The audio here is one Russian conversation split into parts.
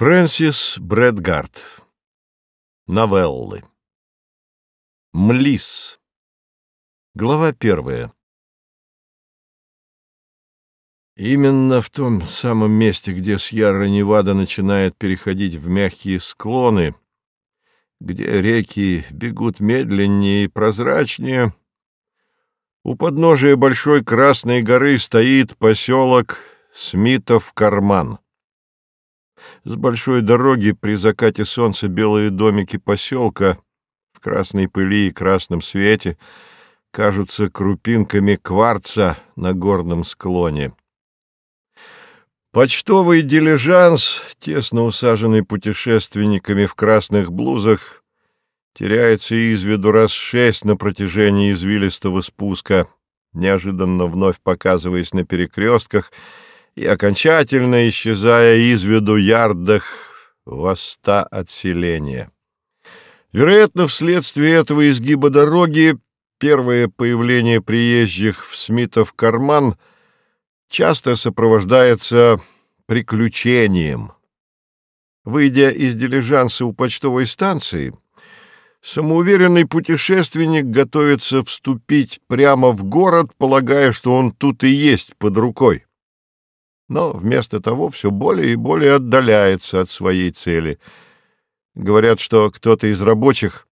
Фрэнсис Брэдгард. Новеллы. Млис. Глава первая. Именно в том самом месте, где Сьерра-Невада начинает переходить в мягкие склоны, где реки бегут медленнее и прозрачнее, у подножия Большой Красной горы стоит поселок Смитов-Карман. С большой дороги при закате солнца белые домики поселка в красной пыли и красном свете кажутся крупинками кварца на горном склоне. Почтовый дилижанс, тесно усаженный путешественниками в красных блузах, теряется из виду раз шесть на протяжении извилистого спуска, неожиданно вновь показываясь на перекрестках — и окончательно исчезая из виду ярдах во ста от селения. Вероятно, вследствие этого изгиба дороги первое появление приезжих в Смитов карман часто сопровождается приключением. Выйдя из дилижанса у почтовой станции, самоуверенный путешественник готовится вступить прямо в город, полагая, что он тут и есть под рукой но вместо того все более и более отдаляется от своей цели. Говорят, что кто-то из рабочих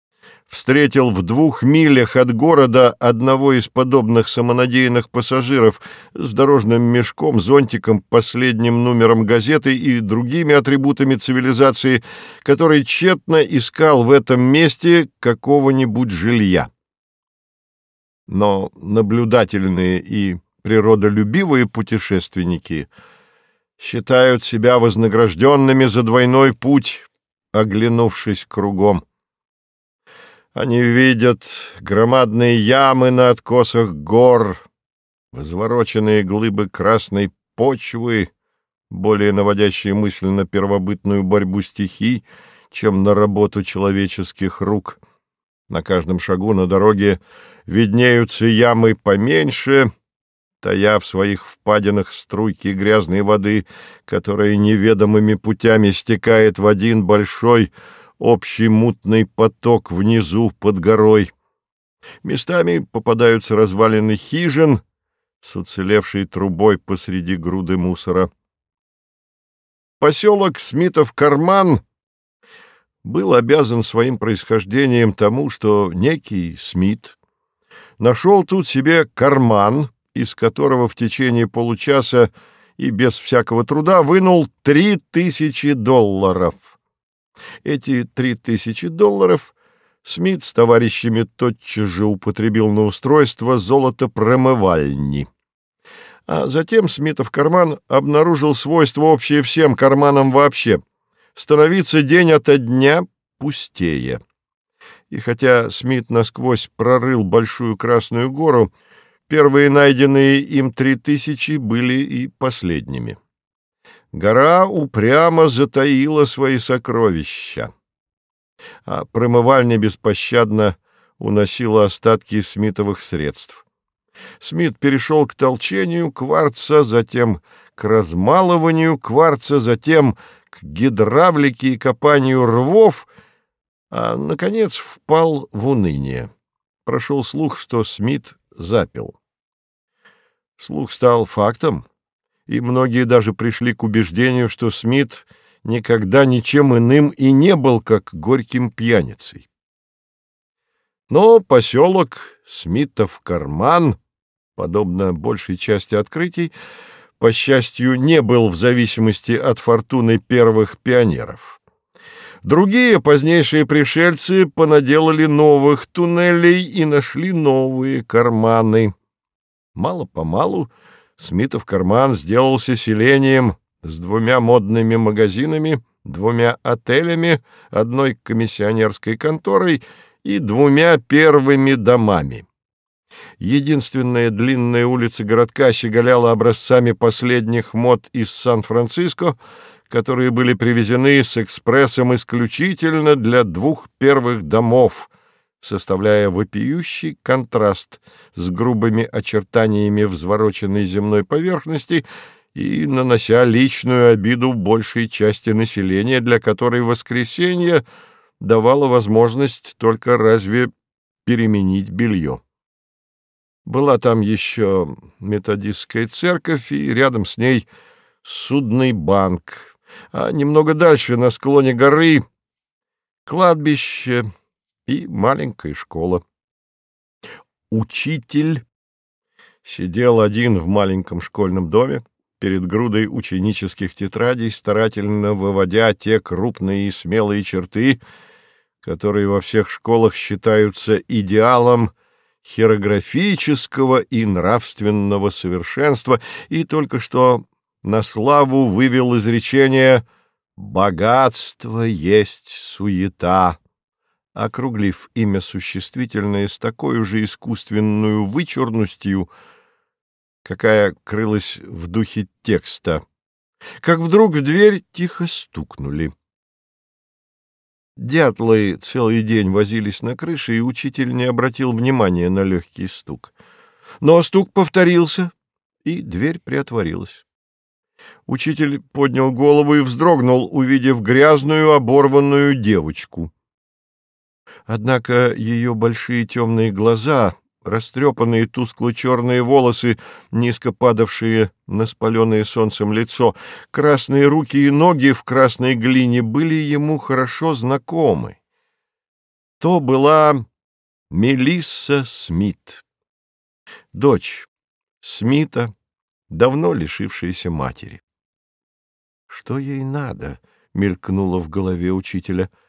встретил в двух милях от города одного из подобных самонадеянных пассажиров с дорожным мешком, зонтиком, последним номером газеты и другими атрибутами цивилизации, который тщетно искал в этом месте какого-нибудь жилья. Но наблюдательные и природолюбивые путешественники считают себя вознагражденными за двойной путь, оглянувшись кругом. Они видят громадные ямы на откосах гор, возвороченные глыбы красной почвы, более наводящие мысль на первобытную борьбу стихий, чем на работу человеческих рук. На каждом шагу на дороге виднеются ямы поменьше — тая в своих впадинах струйки грязной воды, которая неведомыми путями стекает в один большой общий мутный поток внизу под горой. Местами попадаются развалины хижин с уцелевшей трубой посреди груды мусора. Поселок Смитов-Карман был обязан своим происхождением тому, что некий Смит нашел тут себе карман — из которого в течение получаса и без всякого труда вынул три тысячи долларов. Эти три тысячи долларов Смит с товарищами тотчас же употребил на устройство золотопромывальни. А затем Смитов карман обнаружил свойство общее всем карманам вообще — становиться день ото дня пустее. И хотя Смит насквозь прорыл Большую Красную гору, Первые найденные им три тысячи были и последними. Гора упрямо затаила свои сокровища, а промывальня беспощадно уносила остатки смитовых средств. Смит перешел к толчению кварца, затем к размалыванию кварца, затем к гидравлике и копанию рвов, а, наконец, впал в уныние. Прошел слух, что Смит запил. Слух стал фактом, и многие даже пришли к убеждению, что Смит никогда ничем иным и не был, как горьким пьяницей. Но поселок Смитов карман, подобно большей части открытий, по счастью, не был в зависимости от фортуны первых пионеров. Другие позднейшие пришельцы понаделали новых туннелей и нашли новые карманы. Мало-помалу Смитов карман сделался селением с двумя модными магазинами, двумя отелями, одной комиссионерской конторой и двумя первыми домами. Единственная длинная улица городка щеголяла образцами последних мод из Сан-Франциско — которые были привезены с экспрессом исключительно для двух первых домов, составляя вопиющий контраст с грубыми очертаниями взвороченной земной поверхности и нанося личную обиду большей части населения, для которой воскресенье давало возможность только разве переменить белье. Была там еще методистская церковь, и рядом с ней судный банк, а немного дальше, на склоне горы, кладбище и маленькая школа. Учитель сидел один в маленьком школьном доме, перед грудой ученических тетрадей, старательно выводя те крупные и смелые черты, которые во всех школах считаются идеалом хирографического и нравственного совершенства, и только что на славу вывел изречение «богатство есть суета», округлив имя существительное с такой же искусственную вычурностью, какая крылась в духе текста, как вдруг в дверь тихо стукнули. Дятлы целый день возились на крыше, и учитель не обратил внимания на легкий стук. Но стук повторился, и дверь приотворилась. Учитель поднял голову и вздрогнул, увидев грязную, оборванную девочку. Однако ее большие темные глаза растрепанные тускло-черные волосы, низко падавшие на спаленное солнцем лицо, красные руки и ноги в красной глине были ему хорошо знакомы. То была Мелисса Смит, дочь Смита, давно лишившаяся матери. «Что ей надо?» — мелькнуло в голове учителя —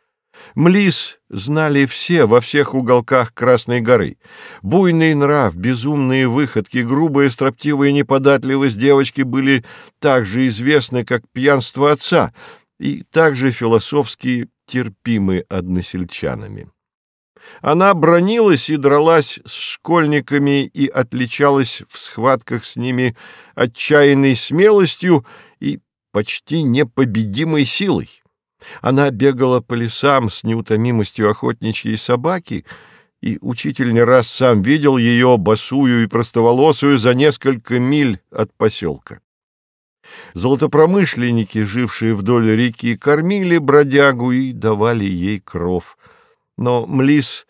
Млис знали все во всех уголках Красной горы. Буйный нрав, безумные выходки, грубая строптивая неподатливость девочки были так же известны, как пьянство отца, и также философски терпимы односельчанами. Она бронилась и дралась с школьниками и отличалась в схватках с ними отчаянной смелостью и почти непобедимой силой. Она бегала по лесам с неутомимостью охотничьей собаки, и учитель не раз сам видел ее босую и простоволосую за несколько миль от поселка. Золотопромышленники, жившие вдоль реки, кормили бродягу и давали ей кров. Но Млис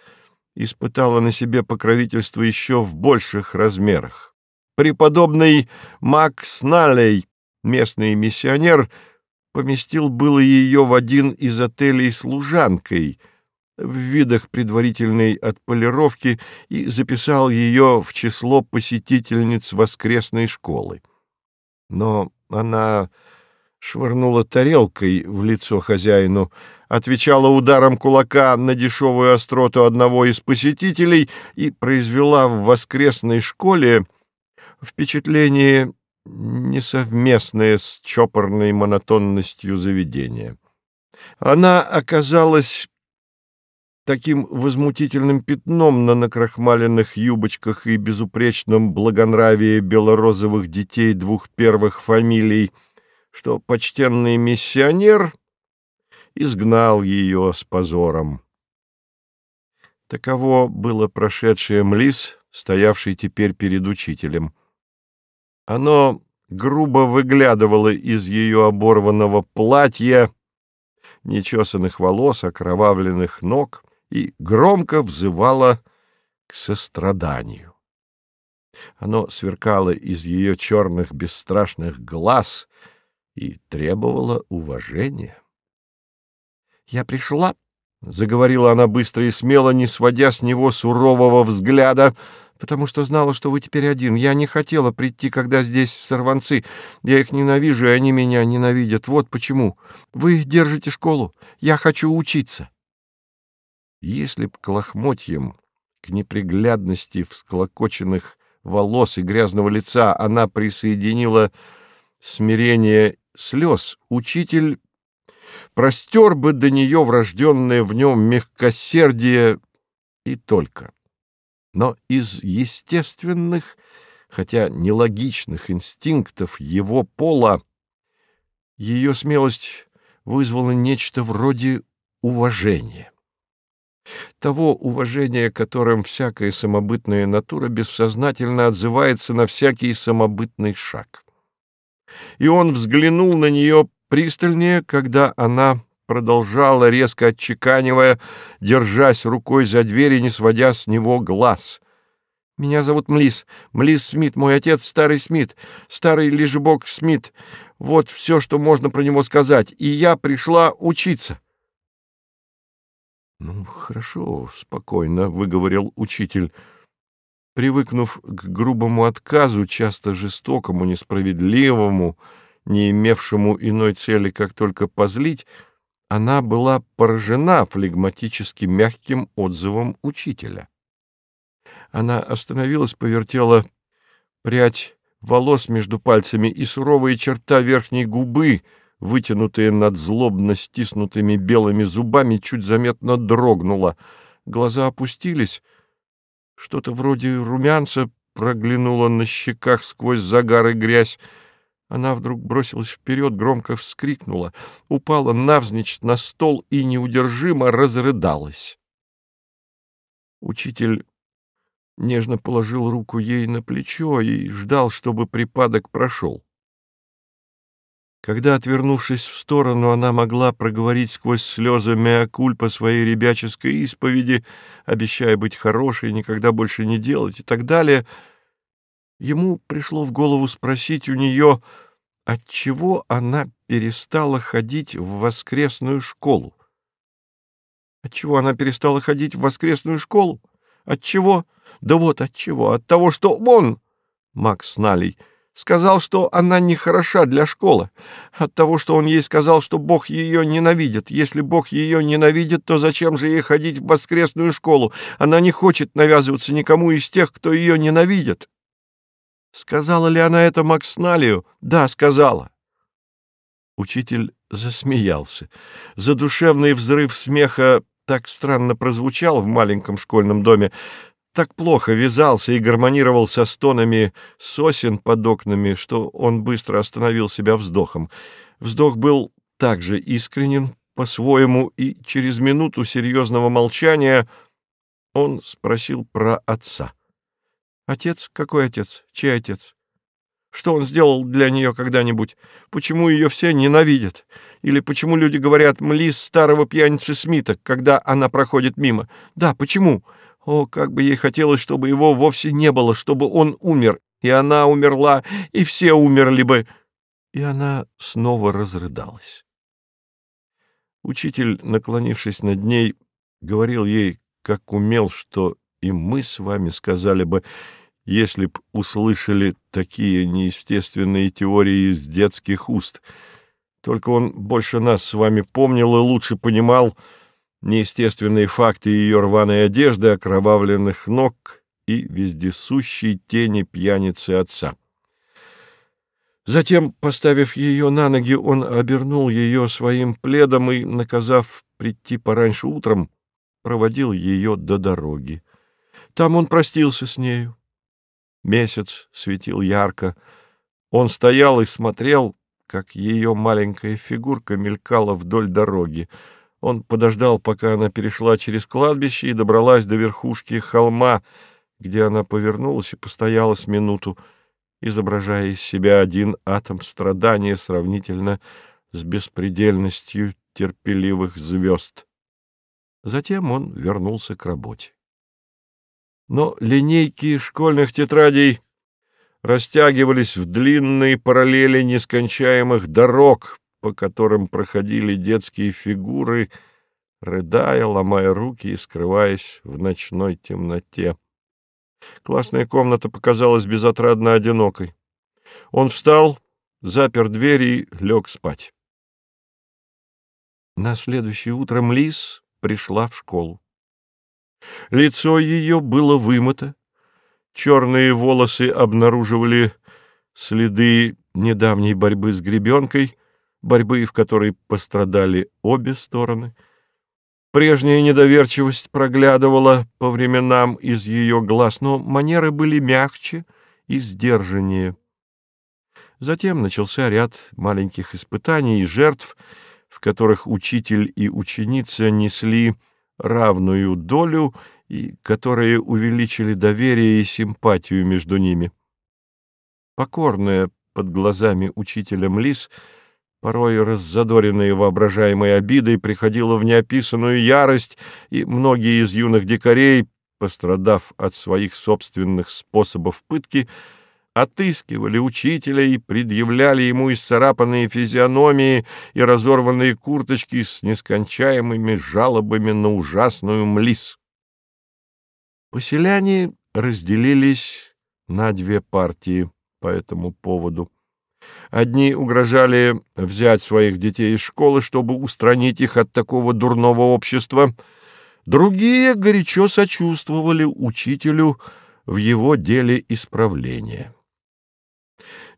испытала на себе покровительство еще в больших размерах. Преподобный Макс Налей, местный миссионер, поместил было ее в один из отелей служанкой в видах предварительной отполировки и записал ее в число посетительниц воскресной школы. Но она швырнула тарелкой в лицо хозяину, отвечала ударом кулака на дешевую остроту одного из посетителей и произвела в воскресной школе впечатление несовместное с чопорной монотонностью заведения. Она оказалась таким возмутительным пятном на накрахмаленных юбочках и безупречном благонравии белорозовых детей двух первых фамилий, что почтенный миссионер изгнал ее с позором. Таково было прошедшее Млис, стоявший теперь перед учителем — оно грубо выглядывало из ее оборванного платья, нечесанных волос, окровавленных ног и громко взывало к состраданию. Оно сверкало из ее черных бесстрашных глаз и требовало уважения. «Я пришла», — заговорила она быстро и смело, не сводя с него сурового взгляда, — потому что знала, что вы теперь один. Я не хотела прийти, когда здесь сорванцы. Я их ненавижу, и они меня ненавидят. Вот почему. Вы держите школу. Я хочу учиться. Если б к лохмотьям, к неприглядности всклокоченных волос и грязного лица она присоединила смирение слез, учитель простер бы до нее врожденное в нем мягкосердие и только но из естественных, хотя нелогичных инстинктов его пола ее смелость вызвала нечто вроде уважения. Того уважения, которым всякая самобытная натура бессознательно отзывается на всякий самобытный шаг. и он взглянул на нее пристальнее, когда она продолжала, резко отчеканивая, держась рукой за дверь и не сводя с него глаз. «Меня зовут Млис. Млис Смит. Мой отец старый Смит. Старый лежебок Смит. Вот все, что можно про него сказать. И я пришла учиться». «Ну, хорошо, спокойно», — выговорил учитель. Привыкнув к грубому отказу, часто жестокому, несправедливому, не имевшему иной цели, как только позлить, она была поражена флегматически мягким отзывом учителя. Она остановилась, повертела прядь волос между пальцами, и суровая черта верхней губы, вытянутая над злобно стиснутыми белыми зубами, чуть заметно дрогнула. Глаза опустились. Что-то вроде румянца проглянуло на щеках сквозь загар и грязь. Она вдруг бросилась вперед, громко вскрикнула, упала навзничь на стол и неудержимо разрыдалась. Учитель нежно положил руку ей на плечо и ждал, чтобы припадок прошел. Когда, отвернувшись в сторону, она могла проговорить сквозь слезы меокульпа своей ребяческой исповеди, обещая быть хорошей, никогда больше не делать и так далее — Ему пришло в голову спросить у нее, отчего она перестала ходить в воскресную школу. Отчего она перестала ходить в воскресную школу? Отчего? Да вот отчего. От того, что он, Макс Налей, сказал, что она не хороша для школы. От того, что он ей сказал, что Бог ее ненавидит. Если Бог ее ненавидит, то зачем же ей ходить в воскресную школу? Она не хочет навязываться никому из тех, кто ее ненавидит. Сказала ли она это Максналию? Да, сказала. Учитель засмеялся. Задушевный взрыв смеха так странно прозвучал в маленьком школьном доме, так плохо вязался и гармонировал со стонами сосен под окнами, что он быстро остановил себя вздохом. Вздох был также искренен по-своему, и через минуту серьезного молчания он спросил про отца. Отец? Какой отец? Чей отец? Что он сделал для нее когда-нибудь? Почему ее все ненавидят? Или почему люди говорят «млис старого пьяницы Смита», когда она проходит мимо? Да, почему? О, как бы ей хотелось, чтобы его вовсе не было, чтобы он умер, и она умерла, и все умерли бы. И она снова разрыдалась. Учитель, наклонившись над ней, говорил ей, как умел, что и мы с вами сказали бы, если б услышали такие неестественные теории из детских уст. Только он больше нас с вами помнил и лучше понимал неестественные факты ее рваной одежды, окровавленных ног и вездесущей тени пьяницы отца. Затем, поставив ее на ноги, он обернул ее своим пледом и, наказав прийти пораньше утром, проводил ее до дороги. Там он простился с нею. Месяц светил ярко. Он стоял и смотрел, как ее маленькая фигурка мелькала вдоль дороги. Он подождал, пока она перешла через кладбище и добралась до верхушки холма, где она повернулась и постояла с минуту, изображая из себя один атом страдания сравнительно с беспредельностью терпеливых звезд. Затем он вернулся к работе но линейки школьных тетрадей растягивались в длинные параллели нескончаемых дорог, по которым проходили детские фигуры, рыдая, ломая руки и скрываясь в ночной темноте. Классная комната показалась безотрадно одинокой. Он встал, запер дверь и лег спать. На следующее утро Млис пришла в школу. Лицо ее было вымыто, черные волосы обнаруживали следы недавней борьбы с гребенкой, борьбы, в которой пострадали обе стороны. Прежняя недоверчивость проглядывала по временам из ее глаз, но манеры были мягче и сдержаннее. Затем начался ряд маленьких испытаний и жертв, в которых учитель и ученица несли равную долю и которые увеличили доверие и симпатию между ними. Покорная, под глазами учителя Млис, порой раззадоренная воображаемой обидой, приходила в неописанную ярость, и многие из юных дикарей, пострадав от своих собственных способов пытки, отыскивали учителя и предъявляли ему исцарапанные физиономии и разорванные курточки с нескончаемыми жалобами на ужасную млис. Поселяне разделились на две партии по этому поводу. Одни угрожали взять своих детей из школы, чтобы устранить их от такого дурного общества, другие горячо сочувствовали учителю в его деле исправления.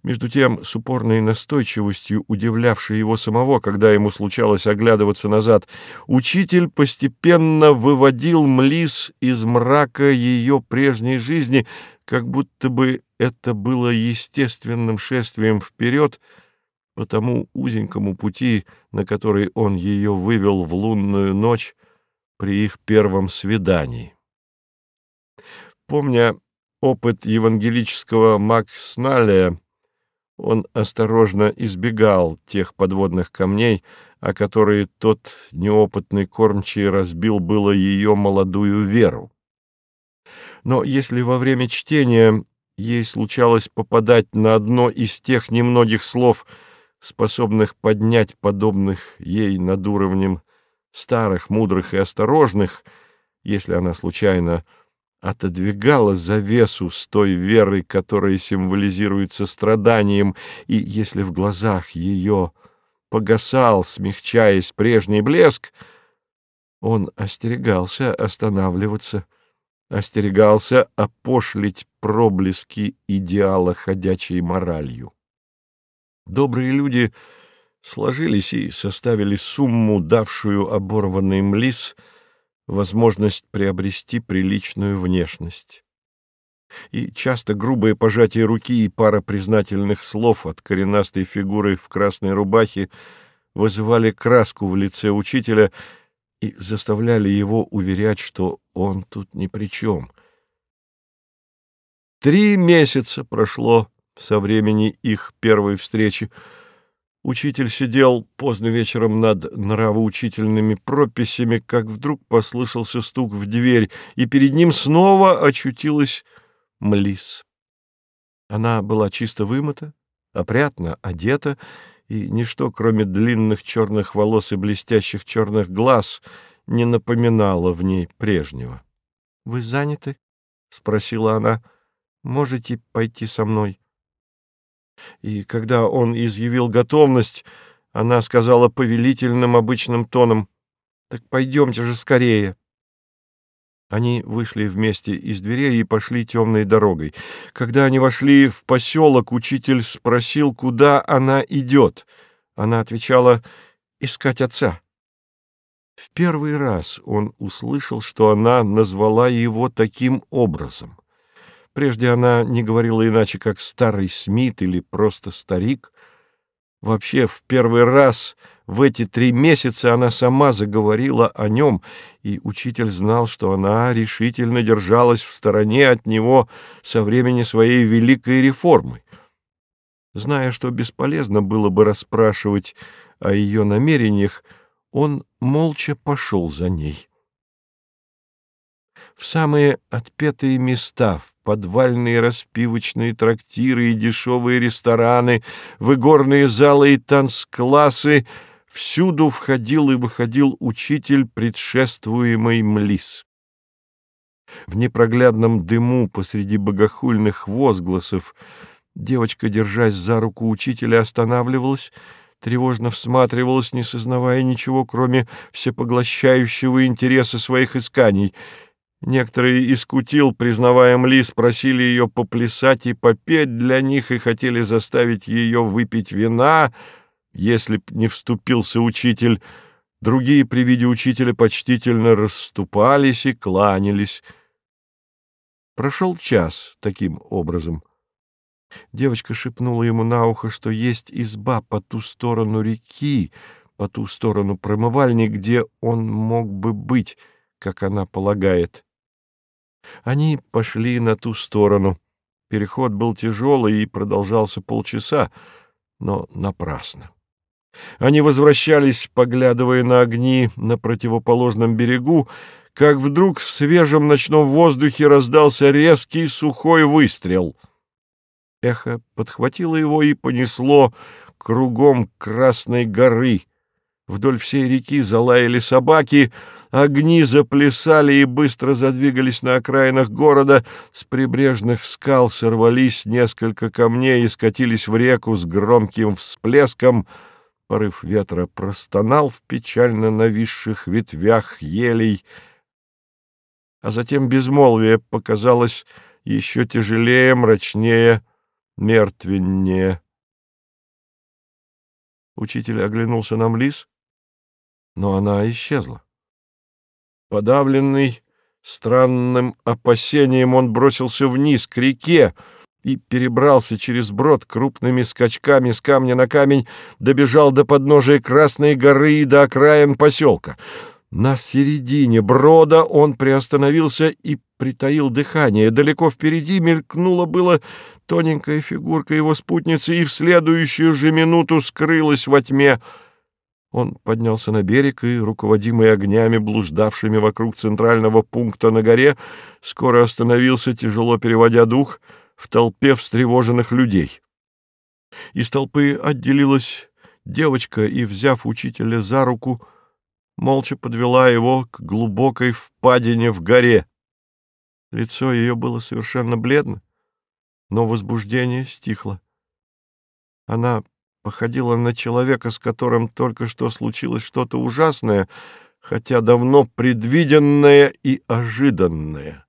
Между тем, с упорной настойчивостью, удивлявшей его самого, когда ему случалось оглядываться назад, учитель постепенно выводил Млис из мрака ее прежней жизни, как будто бы это было естественным шествием вперед по тому узенькому пути, на который он ее вывел в лунную ночь при их первом свидании. Помня опыт евангелического Максналия, он осторожно избегал тех подводных камней, о которые тот неопытный кормчий разбил было ее молодую веру. Но если во время чтения ей случалось попадать на одно из тех немногих слов, способных поднять подобных ей над уровнем старых, мудрых и осторожных, если она случайно отодвигала завесу с той верой, которая символизируется страданием, и если в глазах ее погасал, смягчаясь прежний блеск, он остерегался останавливаться, остерегался опошлить проблески идеала ходячей моралью. Добрые люди сложились и составили сумму, давшую оборванный млис — возможность приобрести приличную внешность. И часто грубое пожатие руки и пара признательных слов от коренастой фигуры в красной рубахе вызывали краску в лице учителя и заставляли его уверять, что он тут ни при чем. Три месяца прошло со времени их первой встречи, Учитель сидел поздно вечером над нравоучительными прописями, как вдруг послышался стук в дверь, и перед ним снова очутилась Млис. Она была чисто вымыта, опрятно одета, и ничто, кроме длинных черных волос и блестящих черных глаз, не напоминало в ней прежнего. — Вы заняты? — спросила она. — Можете пойти со мной? — и когда он изъявил готовность, она сказала повелительным обычным тоном, «Так пойдемте же скорее». Они вышли вместе из дверей и пошли темной дорогой. Когда они вошли в поселок, учитель спросил, куда она идет. Она отвечала, «Искать отца». В первый раз он услышал, что она назвала его таким образом. Прежде она не говорила иначе, как «старый Смит» или просто «старик». Вообще, в первый раз в эти три месяца она сама заговорила о нем, и учитель знал, что она решительно держалась в стороне от него со времени своей великой реформы. Зная, что бесполезно было бы расспрашивать о ее намерениях, он молча пошел за ней в самые отпетые места, в подвальные распивочные трактиры и дешевые рестораны, в игорные залы и танцклассы, всюду входил и выходил учитель, предшествуемый Млис. В непроглядном дыму посреди богохульных возгласов девочка, держась за руку учителя, останавливалась, тревожно всматривалась, не сознавая ничего, кроме всепоглощающего интереса своих исканий — Некоторые из кутил, признавая Мли, спросили ее поплясать и попеть для них и хотели заставить ее выпить вина, если б не вступился учитель. Другие при виде учителя почтительно расступались и кланялись. Прошел час таким образом. Девочка шепнула ему на ухо, что есть изба по ту сторону реки, по ту сторону промывальни, где он мог бы быть, как она полагает. Они пошли на ту сторону. Переход был тяжелый и продолжался полчаса, но напрасно. Они возвращались, поглядывая на огни на противоположном берегу, как вдруг в свежем ночном воздухе раздался резкий сухой выстрел. Эхо подхватило его и понесло кругом Красной горы. Вдоль всей реки залаяли собаки, огни заплясали и быстро задвигались на окраинах города, с прибрежных скал сорвались несколько камней и скатились в реку с громким всплеском. Порыв ветра простонал в печально нависших ветвях елей, а затем безмолвие показалось еще тяжелее, мрачнее, мертвеннее. Учитель оглянулся на Млис, но она исчезла. Подавленный странным опасением, он бросился вниз, к реке, и перебрался через брод крупными скачками с камня на камень, добежал до подножия Красной горы и до окраин поселка. На середине брода он приостановился и притаил дыхание. Далеко впереди мелькнула было тоненькая фигурка его спутницы и в следующую же минуту скрылась во тьме — он поднялся на берег и, руководимый огнями, блуждавшими вокруг центрального пункта на горе, скоро остановился, тяжело переводя дух, в толпе встревоженных людей. Из толпы отделилась девочка и, взяв учителя за руку, молча подвела его к глубокой впадине в горе. Лицо ее было совершенно бледно, но возбуждение стихло. Она походила на человека, с которым только что случилось что-то ужасное, хотя давно предвиденное и ожиданное.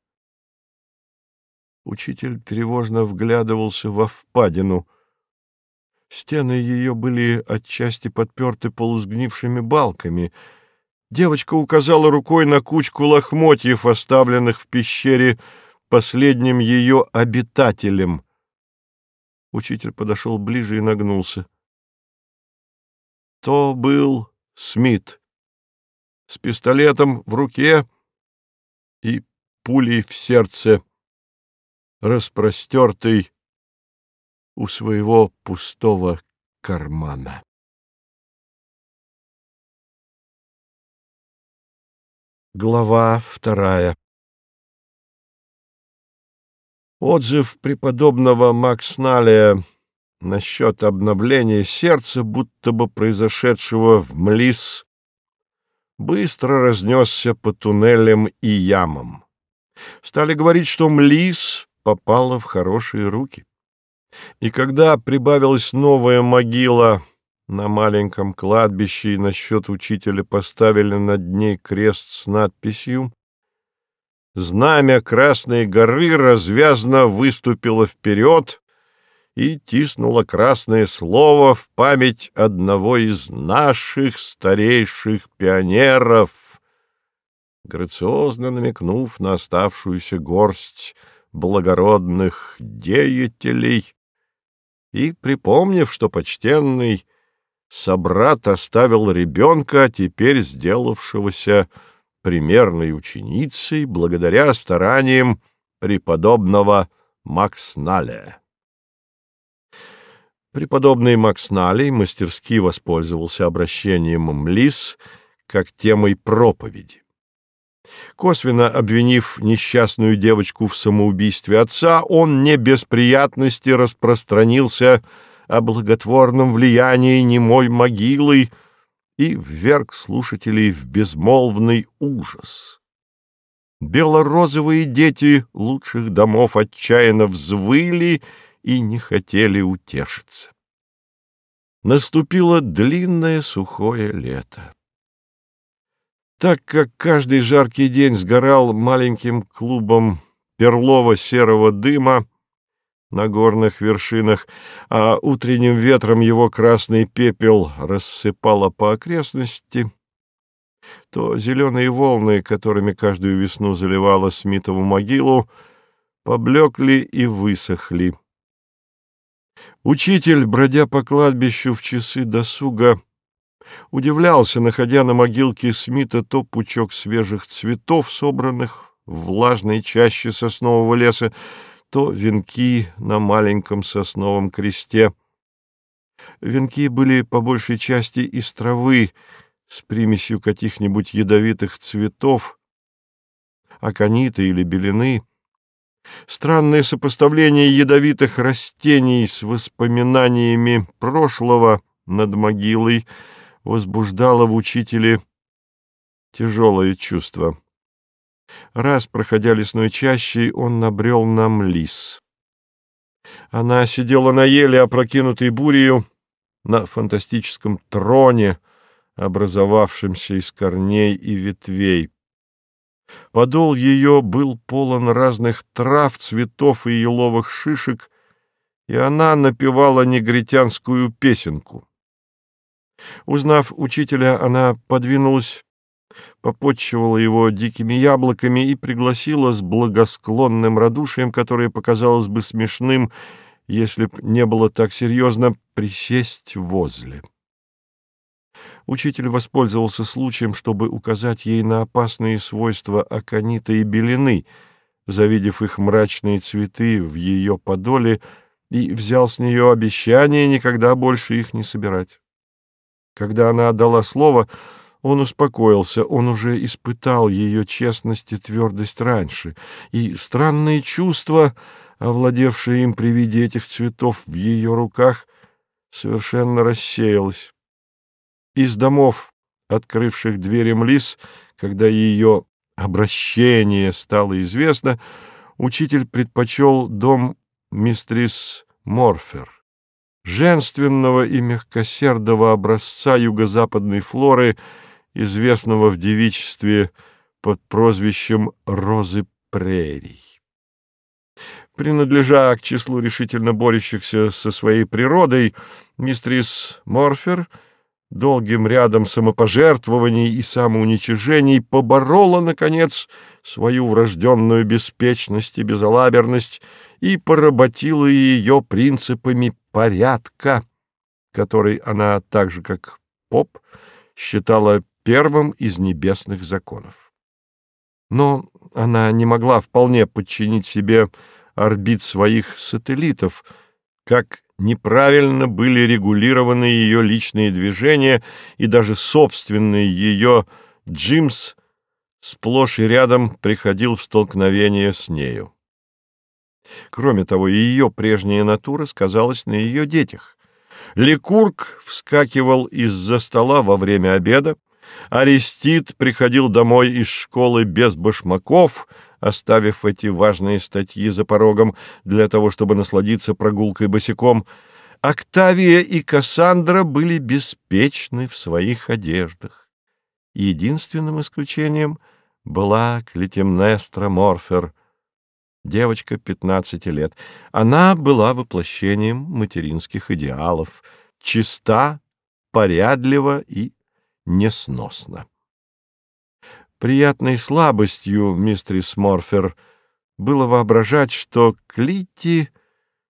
Учитель тревожно вглядывался во впадину. Стены ее были отчасти подперты полусгнившими балками. Девочка указала рукой на кучку лохмотьев, оставленных в пещере последним ее обитателем. Учитель подошел ближе и нагнулся. То был Смит с пистолетом в руке и пулей в сердце, распростертый у своего пустого кармана. Глава вторая Отзыв преподобного Максналия насчет обновления сердца, будто бы произошедшего в Млис, быстро разнесся по туннелям и ямам. Стали говорить, что Млис попала в хорошие руки. И когда прибавилась новая могила на маленьком кладбище, и насчет учителя поставили над ней крест с надписью «Знамя Красной горы развязно выступило вперед», и тиснуло красное слово в память одного из наших старейших пионеров, грациозно намекнув на оставшуюся горсть благородных деятелей и припомнив, что почтенный собрат оставил ребенка, теперь сделавшегося примерной ученицей благодаря стараниям преподобного Максналя. Преподобный Макс Налей мастерски воспользовался обращением «млис» как темой проповеди. Косвенно обвинив несчастную девочку в самоубийстве отца, он не без приятности распространился о благотворном влиянии немой могилы и вверг слушателей в безмолвный ужас. Белорозовые дети лучших домов отчаянно взвыли и не хотели утешиться. Наступило длинное сухое лето. Так как каждый жаркий день сгорал маленьким клубом перлого серого дыма на горных вершинах, а утренним ветром его красный пепел рассыпало по окрестности, то зеленые волны, которыми каждую весну заливала Смитову могилу, поблекли и высохли. Учитель, бродя по кладбищу в часы досуга, удивлялся, находя на могилке Смита то пучок свежих цветов, собранных в влажной чаще соснового леса, то венки на маленьком сосновом кресте. Венки были по большей части из травы с примесью каких-нибудь ядовитых цветов, аконита или белины. Странное сопоставление ядовитых растений с воспоминаниями прошлого над могилой возбуждало в учителе тяжелое чувство. Раз, проходя лесной чащей, он набрел на млис. Она сидела на еле, опрокинутой бурею, на фантастическом троне, образовавшемся из корней и ветвей. Подол ее был полон разных трав, цветов и еловых шишек, и она напевала негритянскую песенку. Узнав учителя, она подвинулась попотчевала его дикими яблоками и пригласила с благосклонным радушием, которое показалось бы смешным, если б не было так серьезно, присесть возле. Учитель воспользовался случаем, чтобы указать ей на опасные свойства аконита и белины, завидев их мрачные цветы в ее подоле, и взял с нее обещание никогда больше их не собирать. Когда она отдала слово, он успокоился, он уже испытал ее честность и твердость раньше, и странное чувство, овладевшее им при виде этих цветов в ее руках, совершенно рассеялось. Из домов, открывших двери Млис, когда ее обращение стало известно, учитель предпочел дом мистрис Морфер женственного и мягкосердого образца юго-западной флоры — известного в девичестве под прозвищем Розы прерий. Принадлежа к числу решительно борющихся со своей природой, мистрис Морфер долгим рядом самопожертвований и самоуничижений поборола, наконец, свою врожденную беспечность и безалаберность и поработила ее принципами порядка, который она, так же как поп, считала первым из небесных законов. Но она не могла вполне подчинить себе орбит своих сателлитов, как неправильно были регулированы ее личные движения и даже собственный ее Джимс сплошь и рядом приходил в столкновение с нею. Кроме того, ее прежняя натура сказалась на ее детях. Ликург вскакивал из-за стола во время обеда, Арестит приходил домой из школы без башмаков, оставив эти важные статьи за порогом для того, чтобы насладиться прогулкой босиком. Октавия и Кассандра были беспечны в своих одеждах. Единственным исключением была Клетимнестра Морфер, девочка 15 лет. Она была воплощением материнских идеалов, чиста, порядлива и несносно. Приятной слабостью мистерис Морфер было воображать, что Клитти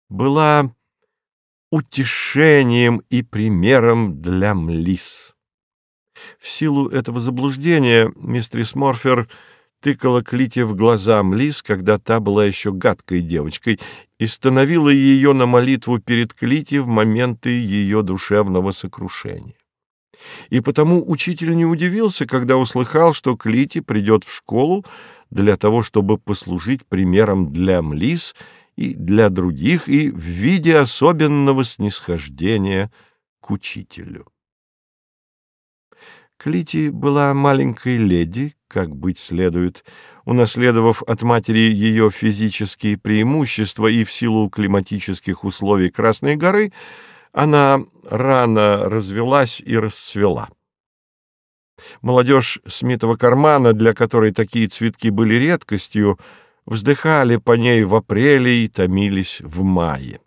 была утешением и примером для Млис. В силу этого заблуждения мистерис Морфер тыкала Клите в глаза Млис, когда та была еще гадкой девочкой, и становила ее на молитву перед Клити в моменты ее душевного сокрушения и потому учитель не удивился, когда услыхал, что Клити придет в школу для того, чтобы послужить примером для Млис и для других и в виде особенного снисхождения к учителю. Клити была маленькой леди, как быть следует, унаследовав от матери ее физические преимущества и в силу климатических условий Красной горы — она рано развелась и расцвела. Молодежь Смитова кармана, для которой такие цветки были редкостью, вздыхали по ней в апреле и томились в мае.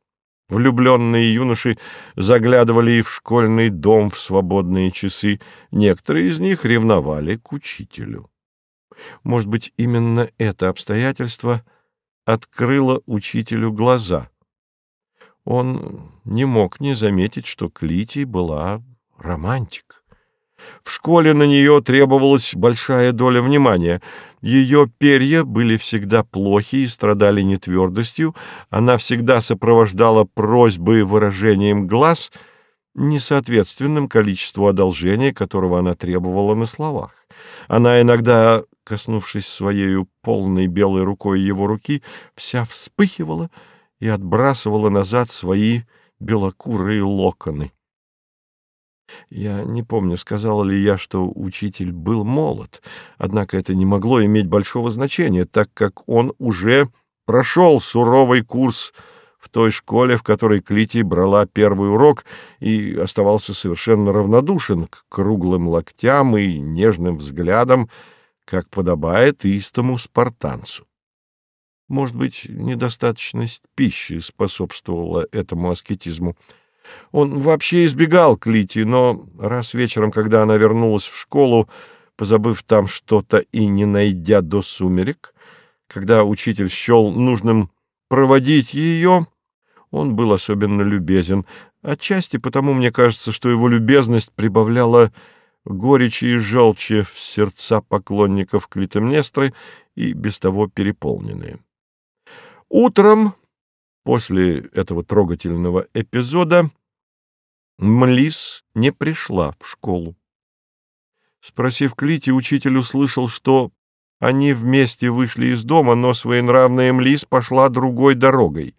Влюбленные юноши заглядывали и в школьный дом в свободные часы. Некоторые из них ревновали к учителю. Может быть, именно это обстоятельство открыло учителю глаза — он не мог не заметить, что Клити была романтик. В школе на нее требовалась большая доля внимания. Ее перья были всегда плохи и страдали нетвердостью, она всегда сопровождала просьбы выражением глаз, несоответственным количеству одолжения, которого она требовала на словах. Она иногда, коснувшись своей полной белой рукой его руки, вся вспыхивала и отбрасывала назад свои белокурые локоны. Я не помню, сказал ли я, что учитель был молод, однако это не могло иметь большого значения, так как он уже прошел суровый курс в той школе, в которой Клити брала первый урок и оставался совершенно равнодушен к круглым локтям и нежным взглядам, как подобает истому спартанцу. Может быть, недостаточность пищи способствовала этому аскетизму. Он вообще избегал Клити, но раз вечером, когда она вернулась в школу, позабыв там что-то и не найдя до сумерек, когда учитель счел нужным проводить ее, он был особенно любезен. Отчасти потому, мне кажется, что его любезность прибавляла горечи и желчи в сердца поклонников Клитемнестры и без того переполненные. Утром, после этого трогательного эпизода, Млис не пришла в школу. Спросив Клити, учитель услышал, что они вместе вышли из дома, но своенравная Млис пошла другой дорогой.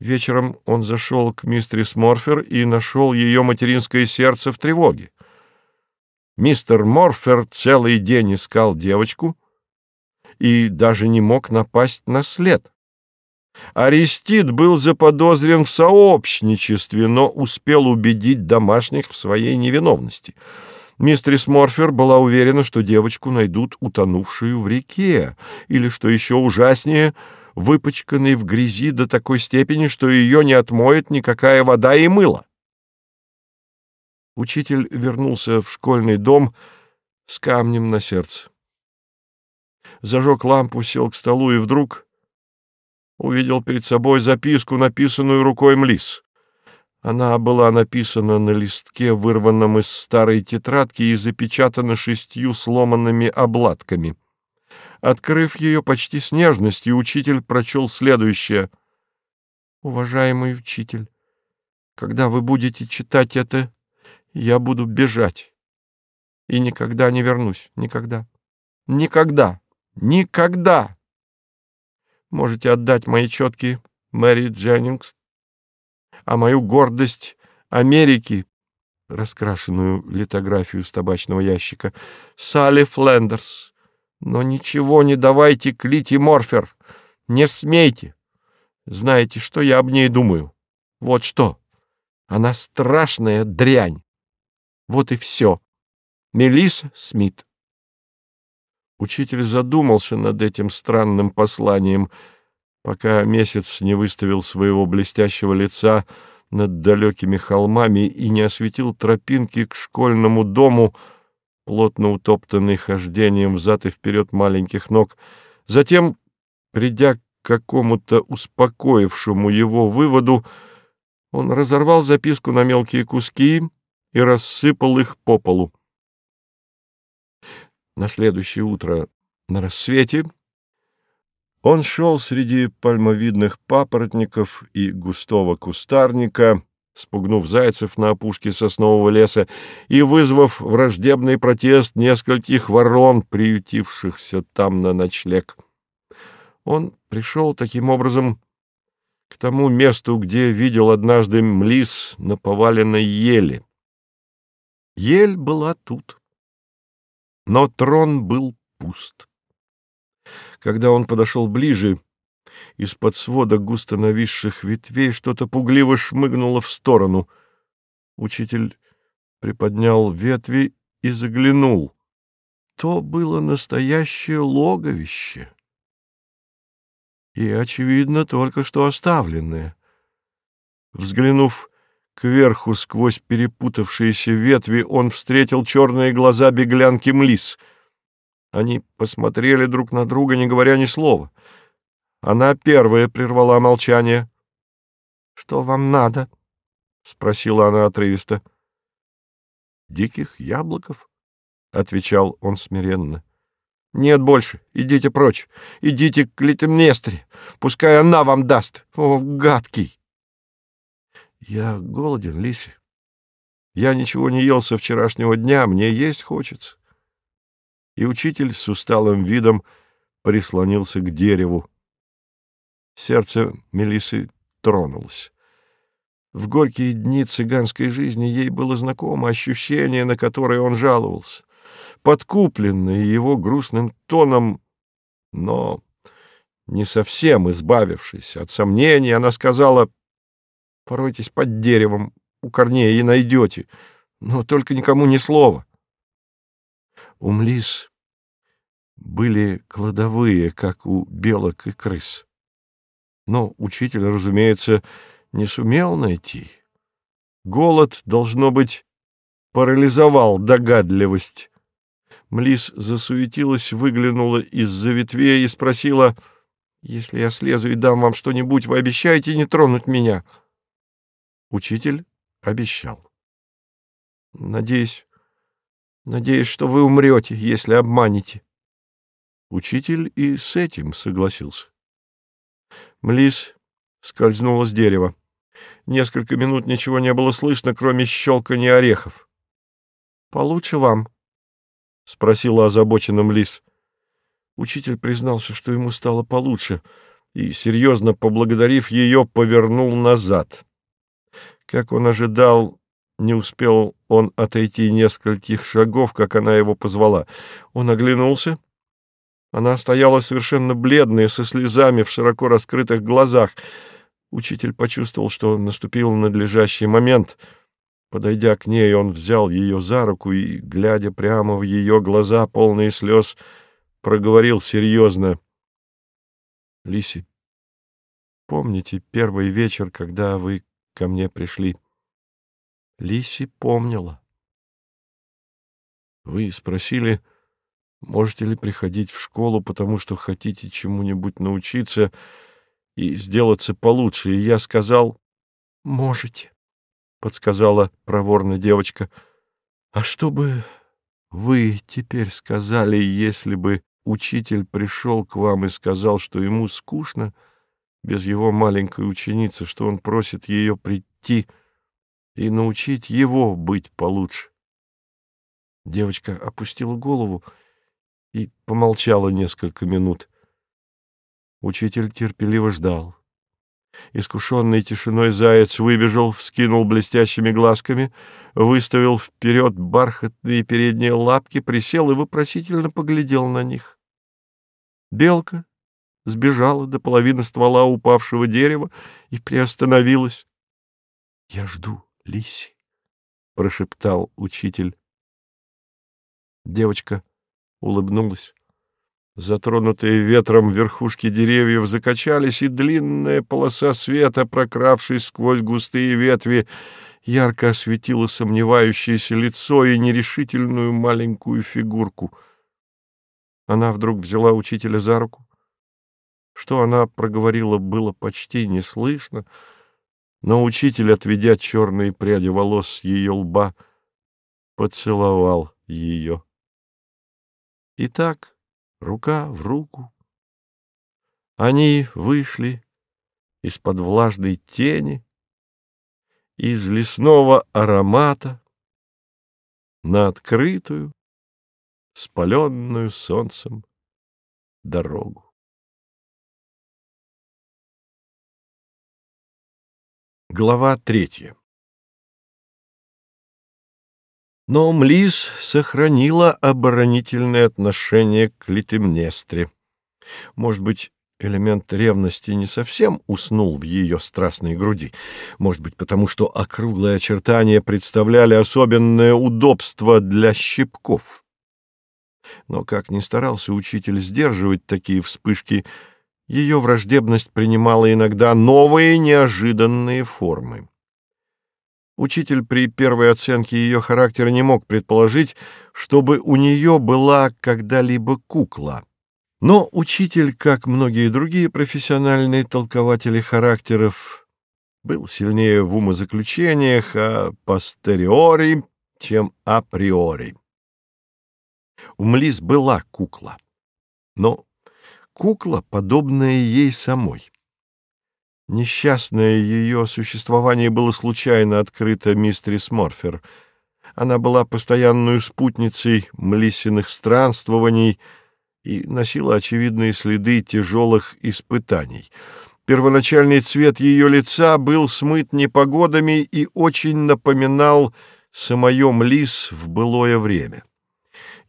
Вечером он зашел к мистерис Морфер и нашел ее материнское сердце в тревоге. Мистер Морфер целый день искал девочку и даже не мог напасть на след. Арестит был заподозрен в сообщничестве, но успел убедить домашних в своей невиновности. Мистерис Морфер была уверена, что девочку найдут утонувшую в реке, или, что еще ужаснее, выпачканной в грязи до такой степени, что ее не отмоет никакая вода и мыло. Учитель вернулся в школьный дом с камнем на сердце. Зажег лампу, сел к столу и вдруг увидел перед собой записку, написанную рукой Млис. Она была написана на листке, вырванном из старой тетрадки и запечатана шестью сломанными обладками. Открыв ее почти с нежностью, учитель прочел следующее. «Уважаемый учитель, когда вы будете читать это, я буду бежать. И никогда не вернусь. Никогда. Никогда. Никогда!» Можете отдать мои четки Мэри Дженнингс, а мою гордость Америки, раскрашенную литографию с табачного ящика, Салли Флендерс. Но ничего не давайте Клити Морфер, не смейте. Знаете, что я об ней думаю? Вот что. Она страшная дрянь. Вот и все. Мелисса Смит. Учитель задумался над этим странным посланием, пока месяц не выставил своего блестящего лица над далекими холмами и не осветил тропинки к школьному дому, плотно утоптанный хождением взад и вперед маленьких ног. Затем, придя к какому-то успокоившему его выводу, он разорвал записку на мелкие куски и рассыпал их по полу. На следующее утро на рассвете он шел среди пальмовидных папоротников и густого кустарника, спугнув зайцев на опушке соснового леса и вызвав враждебный протест нескольких ворон, приютившихся там на ночлег. Он пришел таким образом к тому месту, где видел однажды млис на поваленной еле. Ель была тут. Но трон был пуст. Когда он подошел ближе, из-под свода густо нависших ветвей что-то пугливо шмыгнуло в сторону. Учитель приподнял ветви и заглянул. То было настоящее логовище. И, очевидно, только что оставленное. Взглянув Кверху, сквозь перепутавшиеся ветви, он встретил черные глаза беглянки Млис. Они посмотрели друг на друга, не говоря ни слова. Она первая прервала молчание. — Что вам надо? — спросила она отрывисто. диких яблоков, — отвечал он смиренно. — Нет больше. Идите прочь. Идите к Клитемнестре. Пускай она вам даст. О, гадкий! — Я голоден, Лиси. Я ничего не ел со вчерашнего дня, мне есть хочется. И учитель с усталым видом прислонился к дереву. Сердце Мелисы тронулось. В горькие дни цыганской жизни ей было знакомо ощущение, на которое он жаловался. Подкупленное его грустным тоном, но не совсем избавившись от сомнений, она сказала, «Поройтесь под деревом, у корней и найдете, но только никому ни слова». У Млис были кладовые, как у белок и крыс. Но учитель, разумеется, не сумел найти. Голод, должно быть, парализовал догадливость. Млис засуетилась, выглянула из-за ветвей и спросила, «Если я слезу и дам вам что-нибудь, вы обещаете не тронуть меня?» Учитель обещал. «Надеюсь, надеюсь, что вы умрете, если обманете». Учитель и с этим согласился. Млис скользнула с дерева. Несколько минут ничего не было слышно, кроме щелкания орехов. — Получше вам? — спросила озабоченным Лис. Учитель признался, что ему стало получше, и, серьезно поблагодарив ее, повернул назад. Как он ожидал, не успел он отойти нескольких шагов, как она его позвала. Он оглянулся — она стояла совершенно бледная, со слезами в широко раскрытых глазах. Учитель почувствовал, что наступил надлежащий момент. Подойдя к ней, он взял ее за руку и, глядя прямо в ее глаза, полные слез, проговорил серьезно. — Лиси, помните первый вечер, когда вы ко мне пришли? Лиси помнила. Вы спросили можете ли приходить в школу, потому что хотите чему-нибудь научиться и сделаться получше. И я сказал, можете, — подсказала проворно девочка. А что бы вы теперь сказали, если бы учитель пришел к вам и сказал, что ему скучно без его маленькой ученицы, что он просит ее прийти и научить его быть получше? Девочка опустила голову и помолчала несколько минут. Учитель терпеливо ждал. Искушенный тишиной заяц выбежал, вскинул блестящими глазками, выставил вперед бархатные передние лапки, присел и вопросительно поглядел на них. Белка сбежала до половины ствола упавшего дерева и приостановилась. — Я жду, Лиси, — прошептал учитель. Девочка улыбнулась. Затронутые ветром верхушки деревьев закачались, и длинная полоса света, прокравшись сквозь густые ветви, ярко осветила сомневающееся лицо и нерешительную маленькую фигурку. Она вдруг взяла учителя за руку. Что она проговорила, было почти не слышно, но учитель, отведя черные пряди волос с ее лба, поцеловал ее. И так, рука в руку, они вышли из-под влажной тени, из лесного аромата на открытую, спаленную солнцем дорогу. Глава третья Но Млис сохранила оборонительное отношение к Клитемнестре. Может быть, элемент ревности не совсем уснул в ее страстной груди. Может быть, потому что округлые очертания представляли особенное удобство для щипков. Но как ни старался учитель сдерживать такие вспышки, ее враждебность принимала иногда новые неожиданные формы. Учитель при первой оценке ее характера не мог предположить, чтобы у нее была когда-либо кукла. Но учитель, как многие другие профессиональные толкователи характеров, был сильнее в умозаключениях, а постериори чем априори. У Млис была кукла, но кукла, подобная ей самой. Несчастное ее существование было случайно открыто мистерис Морфер. Она была постоянной спутницей Млисиных странствований и носила очевидные следы тяжелых испытаний. Первоначальный цвет ее лица был смыт непогодами и очень напоминал самое Млис в былое время.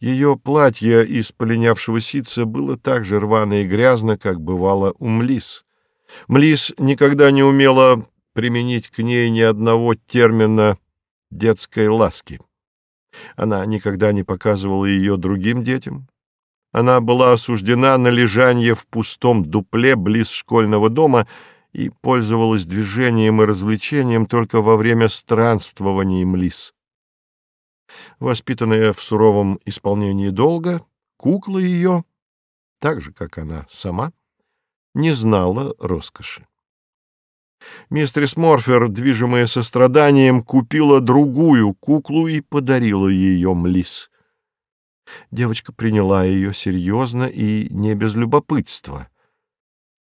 Ее платье из полинявшего ситца было так же рвано и грязно, как бывало у Млис. Млис никогда не умела применить к ней ни одного термина детской ласки. Она никогда не показывала ее другим детям. Она была осуждена на лежанье в пустом дупле близ школьного дома и пользовалась движением и развлечением только во время странствований Млис. Воспитанная в суровом исполнении долга, кукла ее, так же, как она сама, не знала роскоши. Мистерис Морфер, движимая состраданием, купила другую куклу и подарила ее Млис. Девочка приняла ее серьезно и не без любопытства.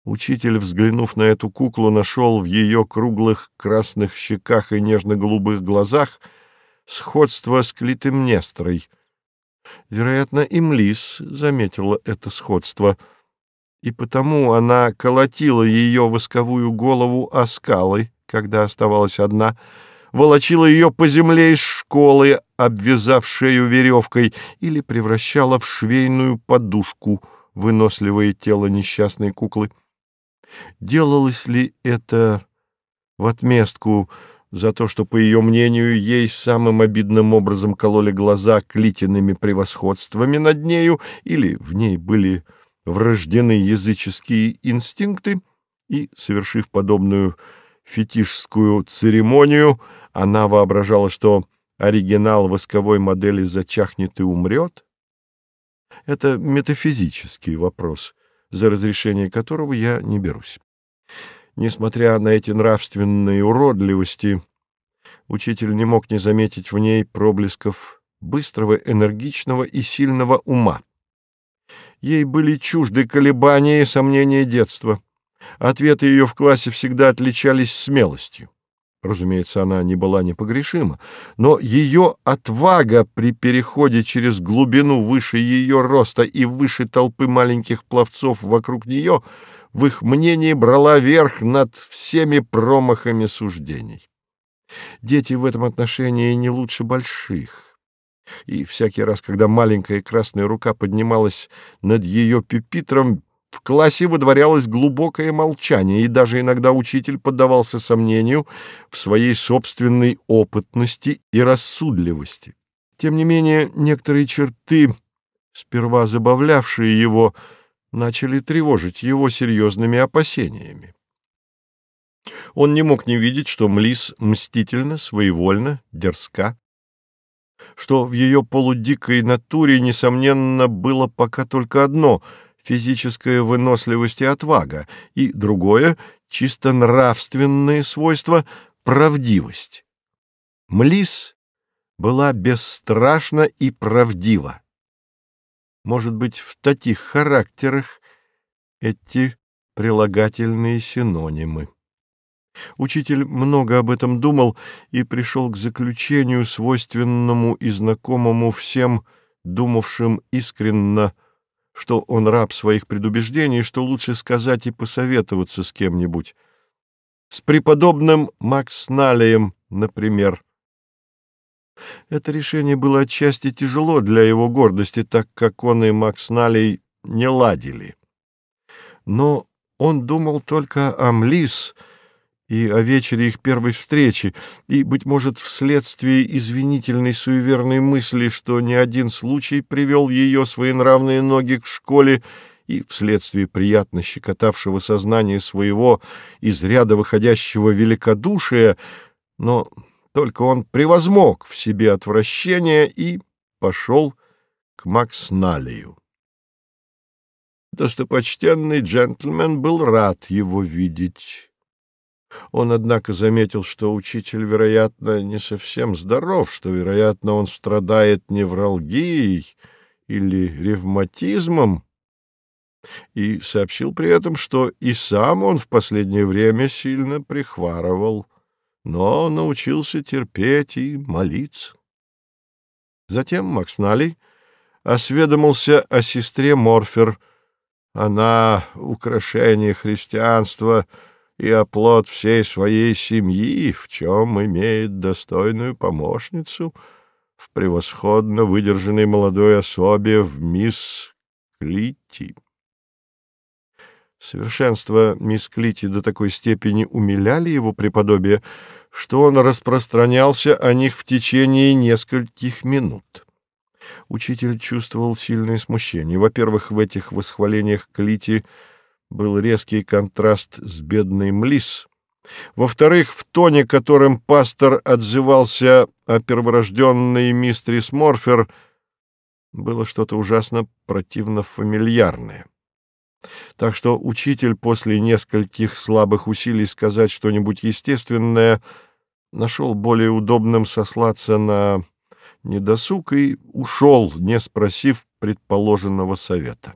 Учитель, взглянув на эту куклу, нашел в ее круглых красных щеках и нежно-голубых глазах — сходство с Клитемнестрой. Вероятно, и Млис заметила это сходство, и потому она колотила ее восковую голову о скалы, когда оставалась одна, волочила ее по земле из школы, обвязав шею веревкой, или превращала в швейную подушку выносливое тело несчастной куклы. Делалось ли это в отместку за то, что, по ее мнению, ей самым обидным образом кололи глаза клитиными превосходствами над нею, или в ней были врождены языческие инстинкты, и, совершив подобную фетишскую церемонию, она воображала, что оригинал восковой модели зачахнет и умрет? Это метафизический вопрос, за разрешение которого я не берусь. Несмотря на эти нравственные уродливости, учитель не мог не заметить в ней проблесков быстрого, энергичного и сильного ума. Ей были чужды колебания и сомнения детства. Ответы ее в классе всегда отличались смелостью. Разумеется, она не была непогрешима, но ее отвага при переходе через глубину выше ее роста и выше толпы маленьких пловцов вокруг нее — в их мнении брала верх над всеми промахами суждений. Дети в этом отношении не лучше больших. И всякий раз, когда маленькая красная рука поднималась над ее пюпитром, в классе выдворялось глубокое молчание, и даже иногда учитель поддавался сомнению в своей собственной опытности и рассудливости. Тем не менее, некоторые черты, сперва забавлявшие его, — начали тревожить его серьезными опасениями. Он не мог не видеть, что Млис мстительно, своевольно, дерзка, что в ее полудикой натуре, несомненно, было пока только одно — физическая выносливость и отвага, и другое — чисто нравственные свойства — правдивость. Млис была бесстрашна и правдива. Может быть, в таких характерах эти прилагательные синонимы. Учитель много об этом думал и пришел к заключению, свойственному и знакомому всем, думавшим искренно, что он раб своих предубеждений, что лучше сказать и посоветоваться с кем-нибудь. С преподобным Макс Налием, например, это решение было отчасти тяжело для его гордости, так как он и Макс Налей не ладили. Но он думал только о Млис и о вечере их первой встречи, и, быть может, вследствие извинительной суеверной мысли, что ни один случай привел ее своенравные ноги к школе, и вследствие приятно щекотавшего сознания своего из ряда выходящего великодушия, но только он превозмог в себе отвращение и пошел к Максналию. Достопочтенный джентльмен был рад его видеть. Он, однако, заметил, что учитель, вероятно, не совсем здоров, что, вероятно, он страдает невралгией или ревматизмом, и сообщил при этом, что и сам он в последнее время сильно прихварывал, но научился терпеть и молиться. Затем Макс Налей осведомился о сестре Морфер. Она — украшение христианства и оплот всей своей семьи, в чем имеет достойную помощницу в превосходно выдержанной молодой особе в мисс Клитти. Совершенство мисс Клити до такой степени умиляли его преподобие, что он распространялся о них в течение нескольких минут. Учитель чувствовал сильное смущение. Во-первых, в этих восхвалениях Клити был резкий контраст с бедной Млис. Во-вторых, в тоне, которым пастор отзывался о перворожденной мистерис Морфер, было что-то ужасно противно фамильярное. Так что учитель после нескольких слабых усилий сказать что-нибудь естественное нашел более удобным сослаться на недосуг и ушел, не спросив предположенного совета.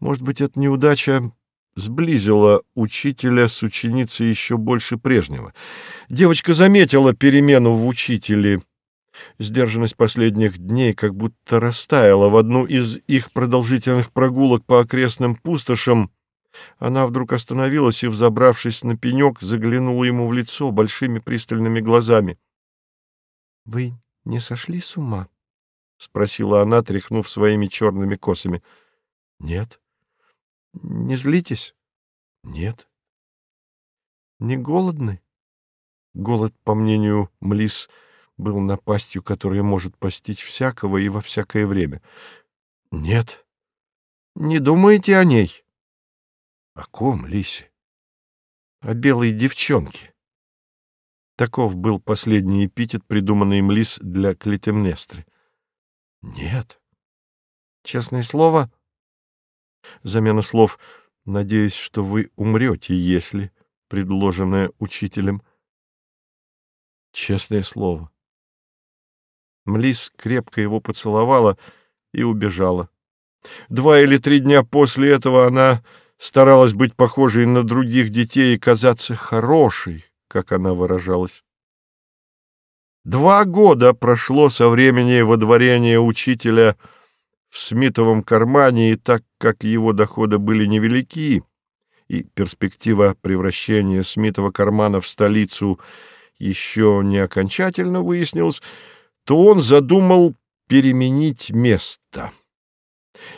Может быть, эта неудача сблизила учителя с ученицей еще больше прежнего. Девочка заметила перемену в учителе — Сдержанность последних дней как будто растаяла в одну из их продолжительных прогулок по окрестным пустошам. Она вдруг остановилась и, взобравшись на пенек, заглянула ему в лицо большими пристальными глазами. — Вы не сошли с ума? — спросила она, тряхнув своими черными косами. — Нет. — Не злитесь? — Нет. — Не голодны? Голод, по мнению Млис, — был напастью, которая может постичь всякого и во всякое время. — Нет. — Не думаете о ней? — О ком, Лисе? — О белой девчонке. Таков был последний эпитет, придуманный им Лис для Клитемнестры. — Нет. — Честное слово? Замена слов «надеюсь, что вы умрете, если», предложенное учителем. Честное слово. Млис крепко его поцеловала и убежала. Два или три дня после этого она старалась быть похожей на других детей и казаться хорошей, как она выражалась. Два года прошло со времени водворения учителя в Смитовом кармане, и так как его доходы были невелики, и перспектива превращения Смитова кармана в столицу еще не окончательно выяснилась, то он задумал переменить место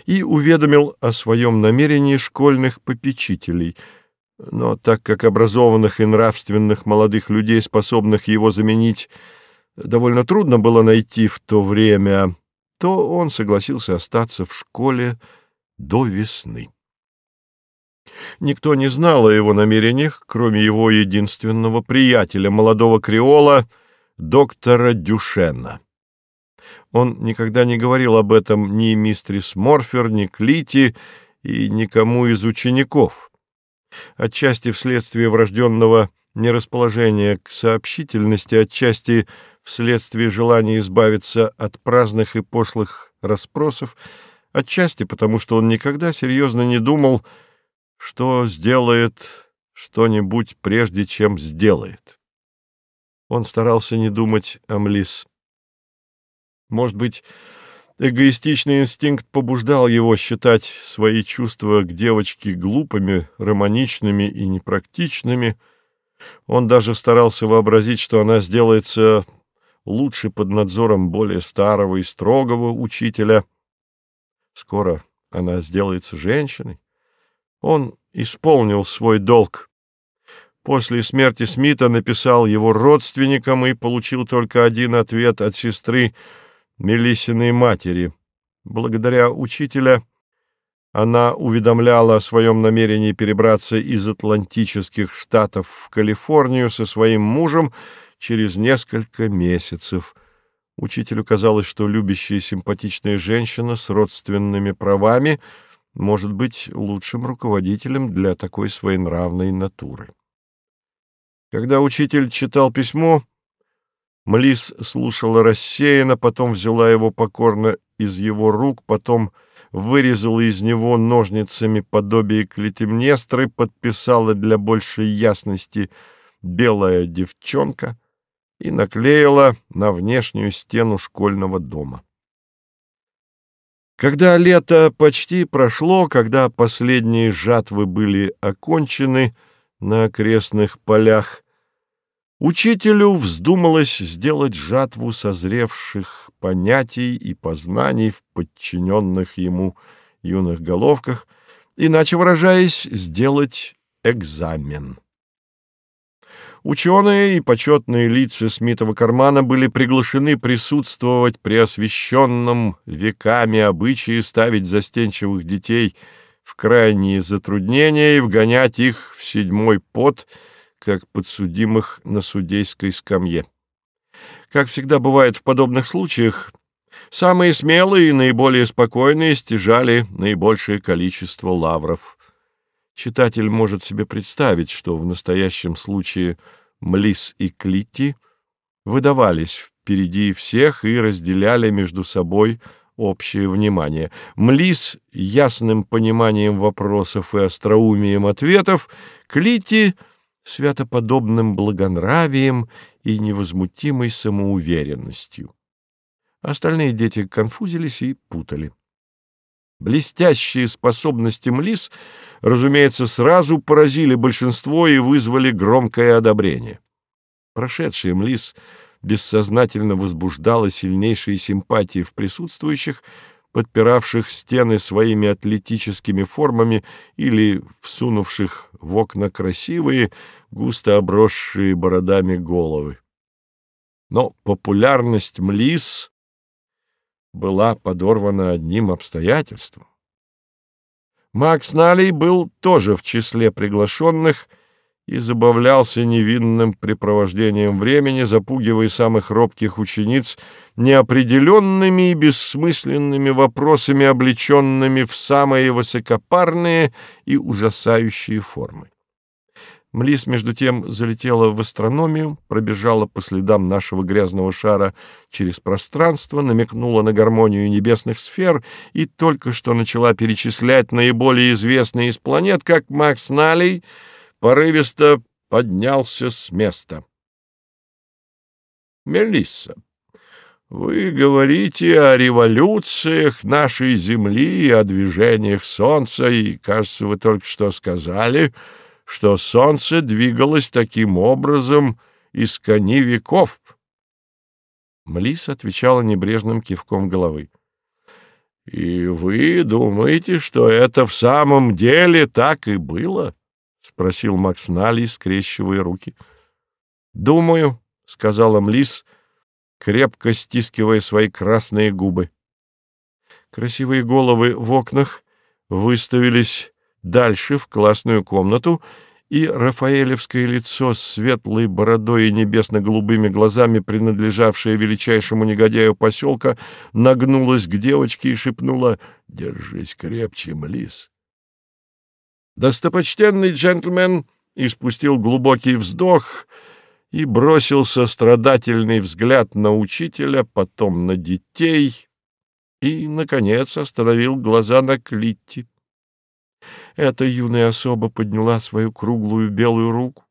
и уведомил о своем намерении школьных попечителей. Но так как образованных и нравственных молодых людей, способных его заменить, довольно трудно было найти в то время, то он согласился остаться в школе до весны. Никто не знал о его намерениях, кроме его единственного приятеля, молодого креола — доктора Дюшена. Он никогда не говорил об этом ни мистрис Морфер, ни Клити и никому из учеников. Отчасти вследствие врожденного нерасположения к сообщительности, отчасти вследствие желания избавиться от праздных и пошлых расспросов, отчасти потому, что он никогда серьезно не думал, что сделает что-нибудь прежде, чем сделает. Он старался не думать о Млис. Может быть, эгоистичный инстинкт побуждал его считать свои чувства к девочке глупыми, романичными и непрактичными. Он даже старался вообразить, что она сделается лучше под надзором более старого и строгого учителя. Скоро она сделается женщиной. Он исполнил свой долг После смерти Смита написал его родственникам и получил только один ответ от сестры Мелиссиной матери. Благодаря учителя она уведомляла о своем намерении перебраться из Атлантических штатов в Калифорнию со своим мужем через несколько месяцев. Учителю казалось, что любящая симпатичная женщина с родственными правами может быть лучшим руководителем для такой своенравной натуры. Когда учитель читал письмо, Млис слушала рассеянно, потом взяла его покорно из его рук, потом вырезала из него ножницами подобие Клетимнестры, подписала для большей ясности «белая девчонка» и наклеила на внешнюю стену школьного дома. Когда лето почти прошло, когда последние жатвы были окончены на окрестных полях, учителю вздумалось сделать жатву созревших понятий и познаний в подчиненных ему юных головках, иначе выражаясь, сделать экзамен. Ученые и почетные лица Смитова кармана были приглашены присутствовать при освященном веками обычае ставить застенчивых детей в крайние затруднения и вгонять их в седьмой пот, как подсудимых на судейской скамье. Как всегда бывает в подобных случаях, самые смелые и наиболее спокойные стяжали наибольшее количество лавров. Читатель может себе представить, что в настоящем случае Млис и Клитти выдавались впереди всех и разделяли между собой общее внимание. Млис ясным пониманием вопросов и остроумием ответов, Клитти святоподобным благонравием и невозмутимой самоуверенностью. Остальные дети конфузились и путали. Блестящие способности Млис, разумеется, сразу поразили большинство и вызвали громкое одобрение. Прошедшая Млис бессознательно возбуждала сильнейшие симпатии в присутствующих, подпиравших стены своими атлетическими формами или всунувших в окна красивые, густо обросшие бородами головы. Но популярность Млис была подорвана одним обстоятельством. Макс Налей был тоже в числе приглашенных и забавлялся невинным препровождением времени, запугивая самых робких учениц неопределенными и бессмысленными вопросами, облеченными в самые высокопарные и ужасающие формы. Млис, между тем, залетела в астрономию, пробежала по следам нашего грязного шара через пространство, намекнула на гармонию небесных сфер и только что начала перечислять наиболее известные из планет, как Макс Налей порывисто поднялся с места. «Мелисса, вы говорите о революциях нашей Земли о движениях Солнца, и, кажется, вы только что сказали...» что солнце двигалось таким образом из кони веков. Млис отвечала небрежным кивком головы. — И вы думаете, что это в самом деле так и было? — спросил Макс Нали, скрещивая руки. — Думаю, — сказала Млис, крепко стискивая свои красные губы. Красивые головы в окнах выставились Дальше, в классную комнату, и Рафаэлевское лицо с светлой бородой и небесно-голубыми глазами, принадлежавшее величайшему негодяю поселка, нагнулось к девочке и шепнула «Держись крепче, Млис». Достопочтенный джентльмен испустил глубокий вздох и бросил сострадательный взгляд на учителя, потом на детей и, наконец, остановил глаза на Клитти. Эта юная особа подняла свою круглую белую руку.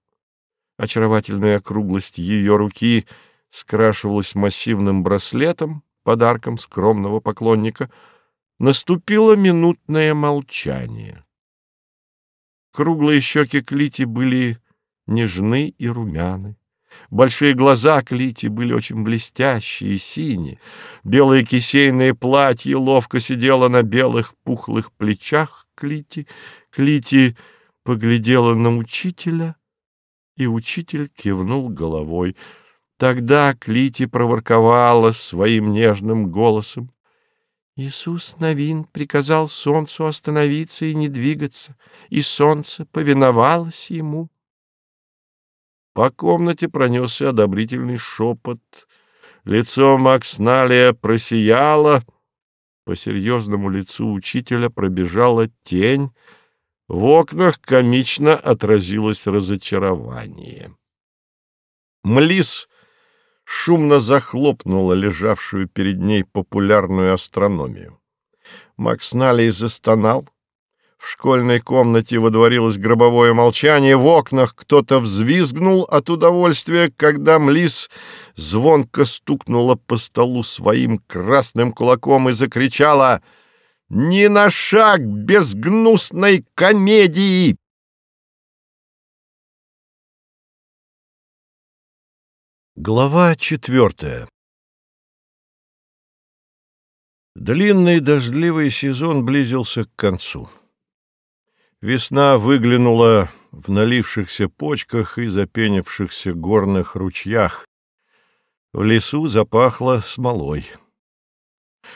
Очаровательная округлость ее руки скрашивалась массивным браслетом, подарком скромного поклонника. Наступило минутное молчание. Круглые щеки Клити были нежны и румяны. Большие глаза Клити были очень блестящие и синие. Белое кисейное платье ловко сидело на белых пухлых плечах Клити. Клити поглядела на учителя, и учитель кивнул головой. Тогда Клити проворковала своим нежным голосом. Иисус Новин приказал солнцу остановиться и не двигаться, и солнце повиновалось ему. По комнате пронесся одобрительный шепот. Лицо Макс Налия просияло — по серьезному лицу учителя пробежала тень, в окнах комично отразилось разочарование. Млис шумно захлопнула лежавшую перед ней популярную астрономию. Макс Налей застонал. В школьной комнате водворилось гробовое молчание, в окнах кто-то взвизгнул от удовольствия, когда Млис звонко стукнула по столу своим красным кулаком и закричала «Ни на шаг без гнусной комедии!» Глава четвертая Длинный дождливый сезон близился к концу. Весна выглянула в налившихся почках и запенившихся горных ручьях. В лесу запахло смолой.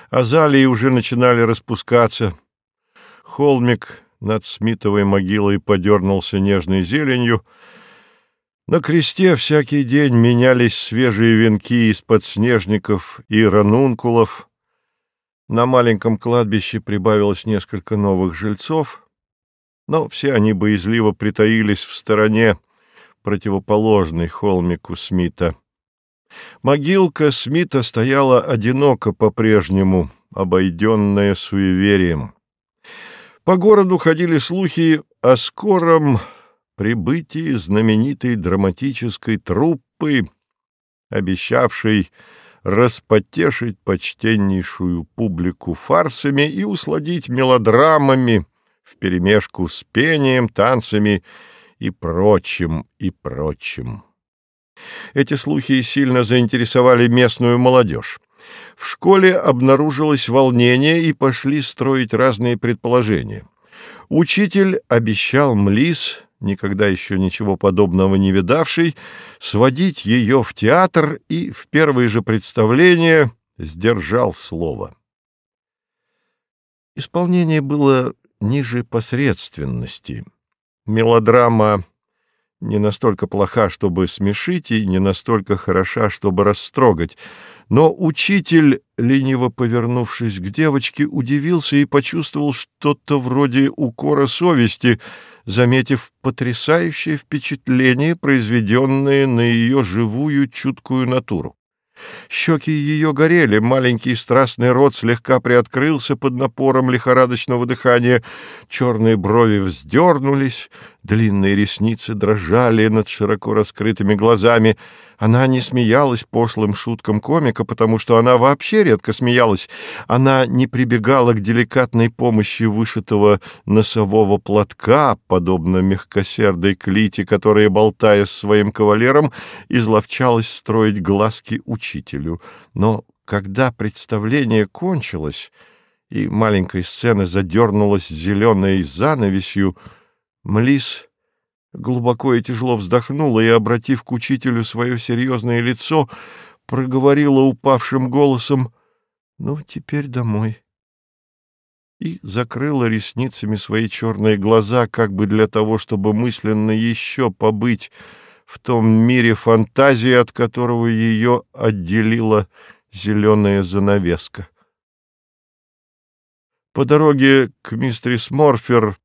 Азалии уже начинали распускаться. Холмик над Смитовой могилой подернулся нежной зеленью — на кресте всякий день менялись свежие венки из подснежников и ранункулов. На маленьком кладбище прибавилось несколько новых жильцов, но все они боязливо притаились в стороне, противоположной холмику Смита. Могилка Смита стояла одиноко по-прежнему, обойденная суеверием. По городу ходили слухи о скором прибытии знаменитой драматической труппы, обещавшей распотешить почтеннейшую публику фарсами и усладить мелодрамами вперемешку с пением, танцами и прочим, и прочим. Эти слухи сильно заинтересовали местную молодежь. В школе обнаружилось волнение и пошли строить разные предположения. Учитель обещал Млис никогда еще ничего подобного не видавший, сводить ее в театр и в первое же представление сдержал слово. Исполнение было ниже посредственности. Мелодрама не настолько плоха, чтобы смешить, и не настолько хороша, чтобы растрогать. Но учитель, лениво повернувшись к девочке, удивился и почувствовал что-то вроде укора совести — заметив потрясающее впечатление, произведенное на ее живую чуткую натуру. Щеки ее горели, маленький страстный рот слегка приоткрылся под напором лихорадочного дыхания, черные брови вздернулись, длинные ресницы дрожали над широко раскрытыми глазами — она не смеялась пошлым шуткам комика, потому что она вообще редко смеялась. Она не прибегала к деликатной помощи вышитого носового платка, подобно мягкосердой клите, которая, болтая с своим кавалером, изловчалась строить глазки учителю. Но когда представление кончилось, и маленькая сцена задернулась зеленой занавесью, Млис глубоко и тяжело вздохнула и, обратив к учителю свое серьезное лицо, проговорила упавшим голосом «Ну, теперь домой» и закрыла ресницами свои черные глаза, как бы для того, чтобы мысленно еще побыть в том мире фантазии, от которого ее отделила зеленая занавеска. По дороге к мистерис Морфер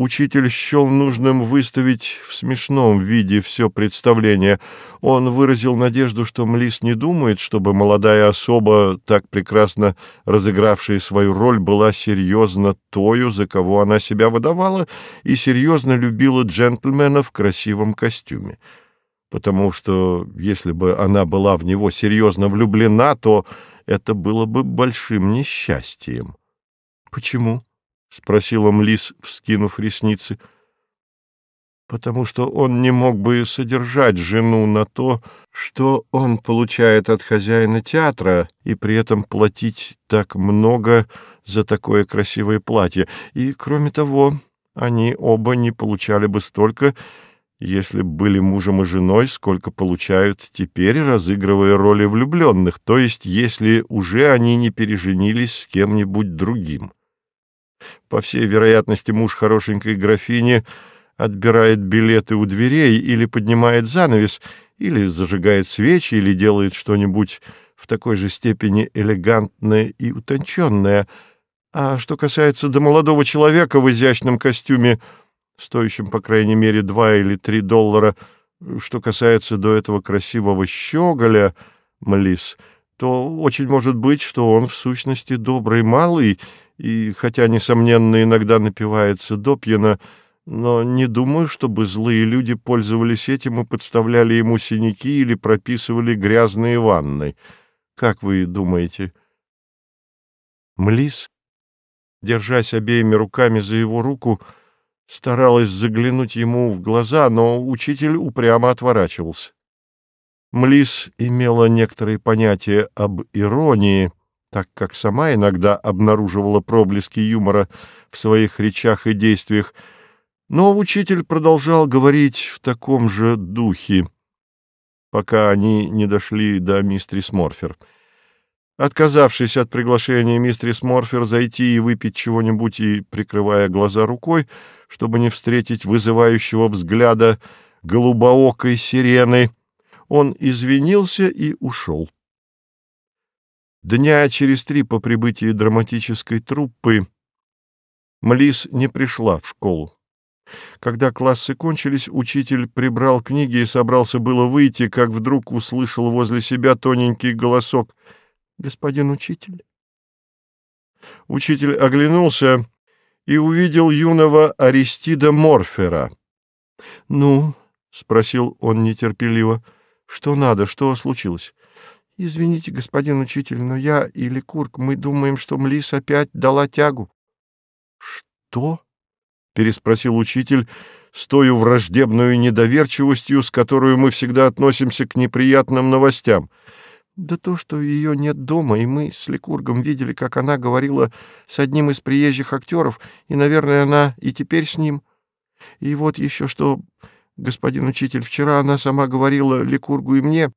Учитель счел нужным выставить в смешном виде все представление. Он выразил надежду, что Млис не думает, чтобы молодая особа, так прекрасно разыгравшая свою роль, была серьезно тою, за кого она себя выдавала, и серьезно любила джентльмена в красивом костюме. Потому что, если бы она была в него серьезно влюблена, то это было бы большим несчастьем. Почему? — спросила Млис, вскинув ресницы. «Потому что он не мог бы содержать жену на то, что он получает от хозяина театра, и при этом платить так много за такое красивое платье. И, кроме того, они оба не получали бы столько, если были мужем и женой, сколько получают теперь, разыгрывая роли влюбленных, то есть если уже они не переженились с кем-нибудь другим. По всей вероятности, муж хорошенькой графини отбирает билеты у дверей или поднимает занавес, или зажигает свечи, или делает что-нибудь в такой же степени элегантное и утонченное. А что касается до молодого человека в изящном костюме, стоящем, по крайней мере, два или три доллара, Что касается до этого красивого щеголя, Млис, то очень может быть, что он в сущности добрый малый, и хотя, несомненно, иногда напивается допьяно, но не думаю, чтобы злые люди пользовались этим и подставляли ему синяки или прописывали грязные ванны. Как вы думаете? Млис, держась обеими руками за его руку, — старалась заглянуть ему в глаза, но учитель упрямо отворачивался. Млис имела некоторые понятия об иронии, так как сама иногда обнаруживала проблески юмора в своих речах и действиях, но учитель продолжал говорить в таком же духе, пока они не дошли до мистерис Морфер — Отказавшись от приглашения мистерис Морфер зайти и выпить чего-нибудь и прикрывая глаза рукой, чтобы не встретить вызывающего взгляда голубоокой сирены, он извинился и ушел. Дня через три по прибытии драматической труппы Млис не пришла в школу. Когда классы кончились, учитель прибрал книги и собрался было выйти, как вдруг услышал возле себя тоненький голосок — господин учитель? Учитель оглянулся и увидел юного Аристида Морфера. — Ну, — спросил он нетерпеливо, — что надо, что случилось? — Извините, господин учитель, но я или Курк, мы думаем, что Млис опять дала тягу. — Что? — переспросил учитель с той враждебной недоверчивостью, с которой мы всегда относимся к неприятным новостям. Да то, что ее нет дома, и мы с Ликургом видели, как она говорила с одним из приезжих актеров, и, наверное, она и теперь с ним. И вот еще что, господин учитель, вчера она сама говорила Ликургу и мне,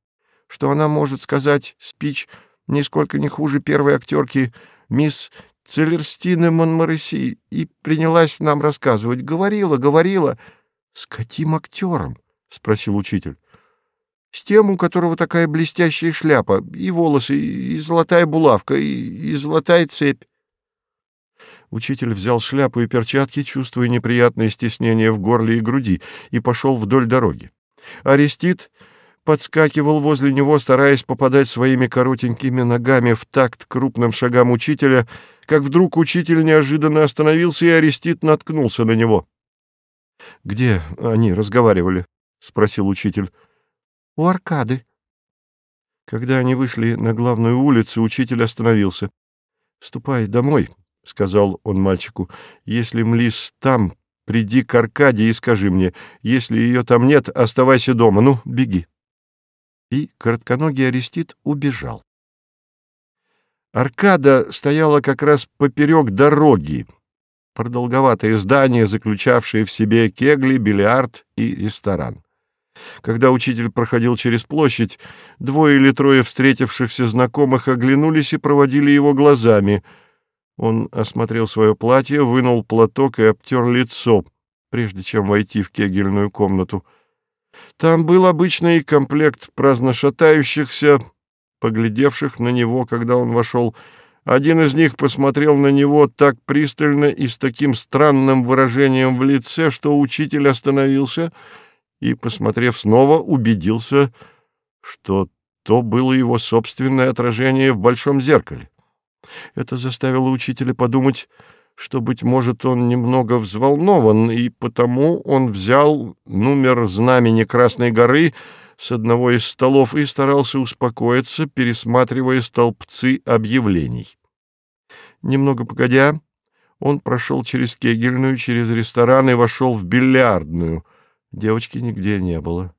что она может сказать спич нисколько не хуже первой актерки мисс Целерстины Монмареси, и принялась нам рассказывать. Говорила, говорила. — С каким актером? — спросил учитель. С тем, у которого такая блестящая шляпа, и волосы, и золотая булавка, и, и золотая цепь. Учитель взял шляпу и перчатки, чувствуя неприятное стеснение в горле и груди, и пошел вдоль дороги. Арестит подскакивал возле него, стараясь попадать своими коротенькими ногами в такт крупным шагам учителя, как вдруг учитель неожиданно остановился, и Арестит наткнулся на него. — Где они разговаривали? — спросил учитель у аркады. Когда они вышли на главную улицу, учитель остановился. — Ступай домой, — сказал он мальчику. — Если Млис там, приди к Аркаде и скажи мне. Если ее там нет, оставайся дома. Ну, беги. И коротконогий Арестит убежал. Аркада стояла как раз поперек дороги, продолговатое здание, заключавшее в себе кегли, бильярд и ресторан. Когда учитель проходил через площадь, двое или трое встретившихся знакомых оглянулись и проводили его глазами. Он осмотрел свое платье, вынул платок и обтер лицо, прежде чем войти в кегельную комнату. Там был обычный комплект праздно шатающихся, поглядевших на него, когда он вошел. Один из них посмотрел на него так пристально и с таким странным выражением в лице, что учитель остановился — и, посмотрев снова, убедился, что то было его собственное отражение в большом зеркале. Это заставило учителя подумать, что, быть может, он немного взволнован, и потому он взял номер знамени Красной горы с одного из столов и старался успокоиться, пересматривая столбцы объявлений. Немного погодя, он прошел через кегельную, через ресторан и вошел в бильярдную — Девочки нигде не было.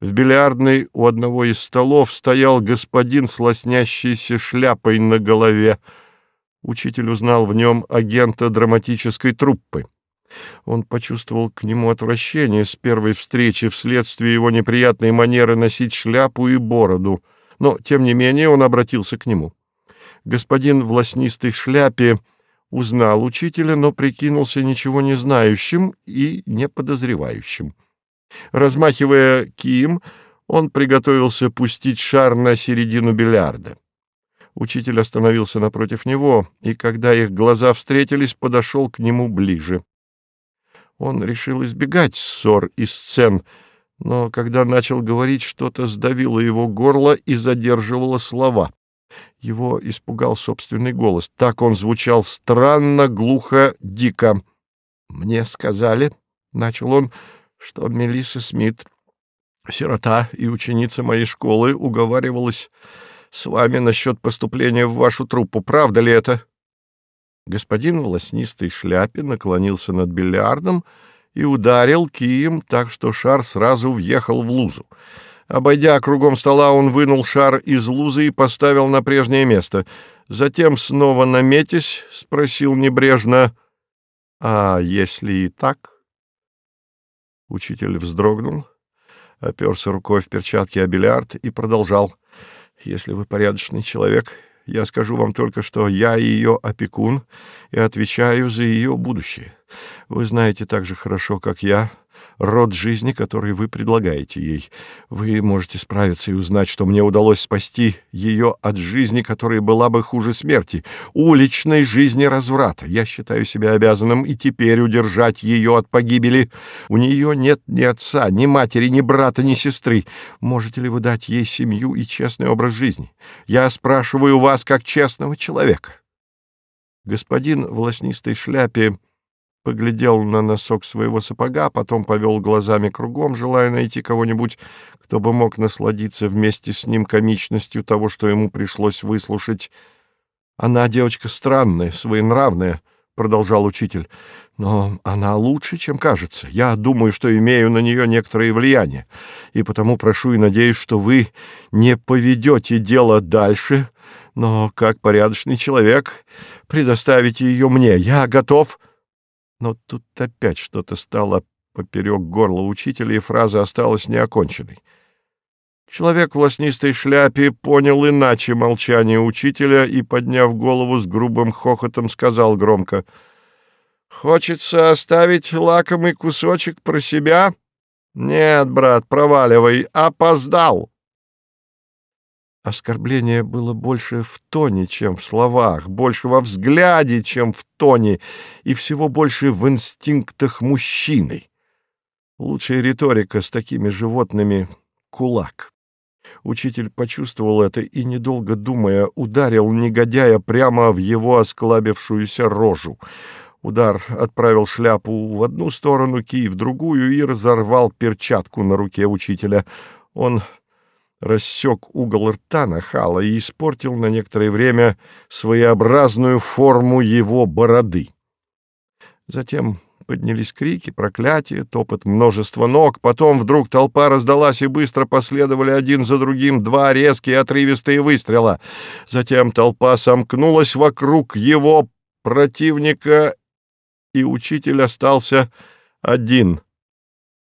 В бильярдной у одного из столов стоял господин с лоснящейся шляпой на голове. Учитель узнал в нем агента драматической труппы. Он почувствовал к нему отвращение с первой встречи вследствие его неприятной манеры носить шляпу и бороду, но, тем не менее, он обратился к нему. Господин в лоснистой шляпе узнал учителя, но прикинулся ничего не знающим и не подозревающим. Размахивая кием, он приготовился пустить шар на середину бильярда. Учитель остановился напротив него, и когда их глаза встретились, подошел к нему ближе. Он решил избегать ссор и сцен, но когда начал говорить, что-то сдавило его горло и задерживало слова. Его испугал собственный голос. Так он звучал странно, глухо, дико. «Мне сказали», — начал он, — «что Мелисса Смит, сирота и ученица моей школы, уговаривалась с вами насчет поступления в вашу труппу. Правда ли это?» Господин в лоснистой шляпе наклонился над бильярдом и ударил кием так, что шар сразу въехал в лузу. Обойдя кругом стола, он вынул шар из лузы и поставил на прежнее место. Затем, снова наметясь, спросил небрежно, «А если и так?» Учитель вздрогнул, оперся рукой в перчатке о бильярд и продолжал. «Если вы порядочный человек, я скажу вам только, что я ее опекун и отвечаю за ее будущее. Вы знаете так же хорошо, как я, род жизни, который вы предлагаете ей. Вы можете справиться и узнать, что мне удалось спасти ее от жизни, которая была бы хуже смерти, уличной жизни разврата. Я считаю себя обязанным и теперь удержать ее от погибели. У нее нет ни отца, ни матери, ни брата, ни сестры. Можете ли вы дать ей семью и честный образ жизни? Я спрашиваю вас как честного человека. Господин в лоснистой шляпе поглядел на носок своего сапога, потом повел глазами кругом, желая найти кого-нибудь, кто бы мог насладиться вместе с ним комичностью того, что ему пришлось выслушать. «Она девочка странная, своенравная», — продолжал учитель, — «но она лучше, чем кажется. Я думаю, что имею на нее некоторое влияние, и потому прошу и надеюсь, что вы не поведете дело дальше, но, как порядочный человек, предоставите ее мне. Я готов...» Но тут опять что-то стало поперек горла учителя, и фраза осталась неоконченной. Человек в лоснистой шляпе понял иначе молчание учителя и, подняв голову с грубым хохотом, сказал громко, «Хочется оставить лакомый кусочек про себя? Нет, брат, проваливай, опоздал!» Оскорбление было больше в тоне, чем в словах, больше во взгляде, чем в тоне, и всего больше в инстинктах мужчины. Лучшая риторика с такими животными — кулак. Учитель почувствовал это и, недолго думая, ударил негодяя прямо в его осклабившуюся рожу. Удар отправил шляпу в одну сторону, кий в другую и разорвал перчатку на руке учителя. Он рассек угол рта нахала и испортил на некоторое время своеобразную форму его бороды. Затем поднялись крики, проклятия, топот множества ног, потом вдруг толпа раздалась и быстро последовали один за другим два резкие отрывистые выстрела. Затем толпа сомкнулась вокруг его противника, и учитель остался один —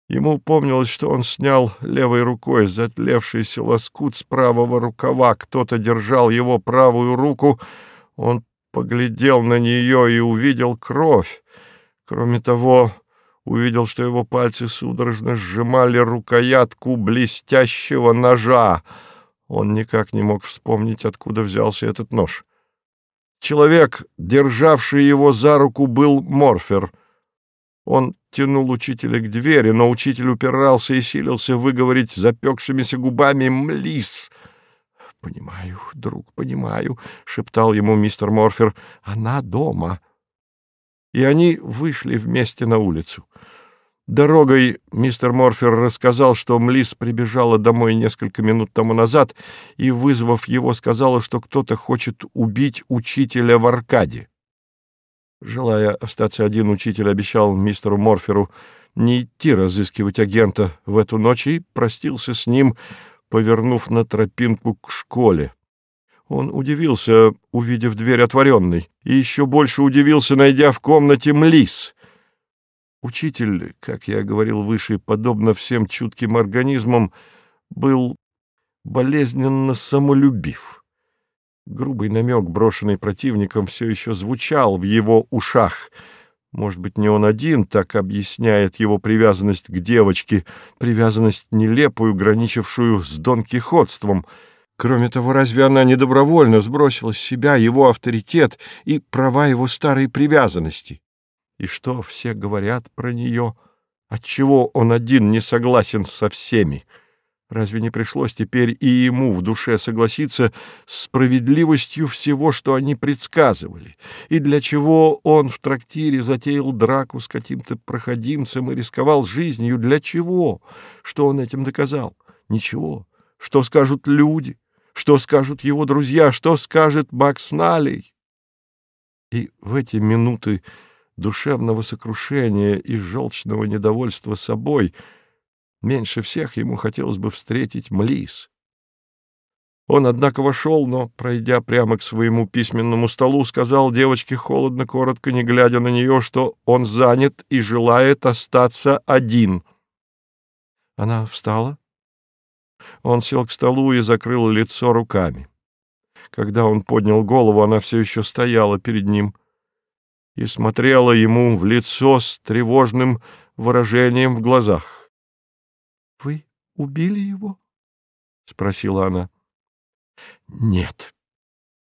Ему помнилось, что он снял левой рукой затлевшийся лоскут с правого рукава. Кто-то держал его правую руку. Он поглядел на нее и увидел кровь. Кроме того, увидел, что его пальцы судорожно сжимали рукоятку блестящего ножа. Он никак не мог вспомнить, откуда взялся этот нож. Человек, державший его за руку, был Морфер — он тянул учителя к двери, но учитель упирался и силился выговорить запекшимися губами «Млис!» «Понимаю, друг, понимаю», — шептал ему мистер Морфер. «Она дома». И они вышли вместе на улицу. Дорогой мистер Морфер рассказал, что Млис прибежала домой несколько минут тому назад и, вызвав его, сказала, что кто-то хочет убить учителя в Аркаде. Желая остаться один, учитель обещал мистеру Морферу не идти разыскивать агента в эту ночь и простился с ним, повернув на тропинку к школе. Он удивился, увидев дверь отворенной, и еще больше удивился, найдя в комнате Млис. Учитель, как я говорил выше, подобно всем чутким организмам, был болезненно самолюбив. Грубый намек, брошенный противником, все еще звучал в его ушах. Может быть, не он один так объясняет его привязанность к девочке, привязанность нелепую, граничившую с донкихотством. Кроме того, разве она не добровольно сбросила с себя его авторитет и права его старой привязанности? И что все говорят про нее? Отчего он один не согласен со всеми? Разве не пришлось теперь и ему в душе согласиться с справедливостью всего, что они предсказывали? И для чего он в трактире затеял драку с каким-то проходимцем и рисковал жизнью? Для чего? Что он этим доказал? Ничего. Что скажут люди? Что скажут его друзья? Что скажет Макс Налей? И в эти минуты душевного сокрушения и желчного недовольства собой — Меньше всех ему хотелось бы встретить Млис. Он, однако, вошел, но, пройдя прямо к своему письменному столу, сказал девочке холодно, коротко, не глядя на нее, что он занят и желает остаться один. Она встала. Он сел к столу и закрыл лицо руками. Когда он поднял голову, она все еще стояла перед ним и смотрела ему в лицо с тревожным выражением в глазах. — убили его? — спросила она. — Нет.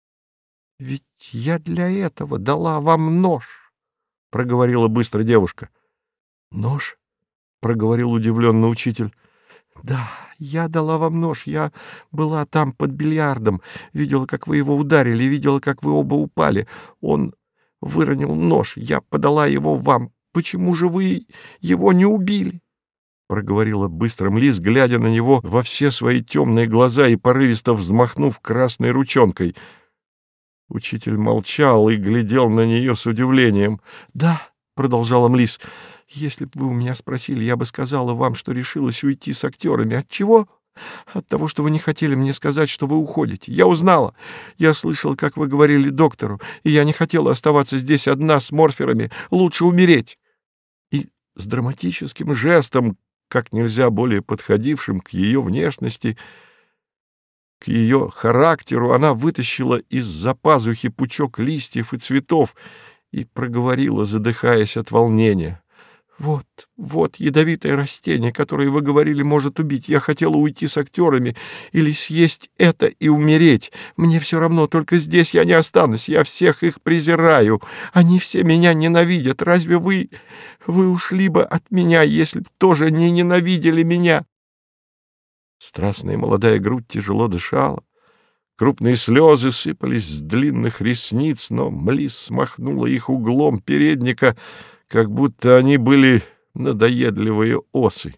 — Ведь я для этого дала вам нож, — проговорила быстро девушка. — Нож? — проговорил удивленно учитель. — Да, я дала вам нож. Я была там под бильярдом, видела, как вы его ударили, видела, как вы оба упали. Он выронил нож, я подала его вам. Почему же вы его не убили? — проговорила быстро Млис, глядя на него во все свои темные глаза и порывисто взмахнув красной ручонкой. Учитель молчал и глядел на нее с удивлением. — Да, — продолжала Млис, — если бы вы у меня спросили, я бы сказала вам, что решилась уйти с актерами. От чего? От того, что вы не хотели мне сказать, что вы уходите. Я узнала. Я слышала, как вы говорили доктору, и я не хотела оставаться здесь одна с морферами. Лучше умереть. И с драматическим жестом, как нельзя более подходившим к ее внешности, к ее характеру, она вытащила из-за пазухи пучок листьев и цветов и проговорила, задыхаясь от волнения. «Вот, вот ядовитое растение, которое, вы говорили, может убить. Я хотела уйти с актерами или съесть это и умереть. Мне все равно, только здесь я не останусь. Я всех их презираю. Они все меня ненавидят. Разве вы... вы ушли бы от меня, если б тоже не ненавидели меня?» Страстная молодая грудь тяжело дышала. Крупные слезы сыпались с длинных ресниц, но Млис смахнула их углом передника — как будто они были надоедливые осы.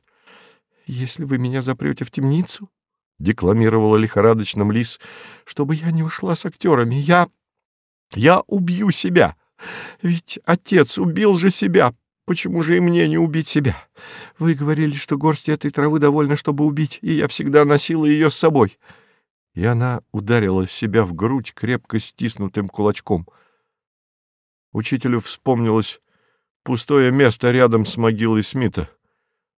«Если вы меня запрете в темницу, — декламировала лихорадочно Лис, — чтобы я не ушла с актерами, я... я убью себя. Ведь отец убил же себя. Почему же и мне не убить себя? Вы говорили, что горсть этой травы довольно, чтобы убить, и я всегда носила ее с собой». И она ударила себя в грудь крепко стиснутым кулачком. Учителю вспомнилось пустое место рядом с могилой Смита.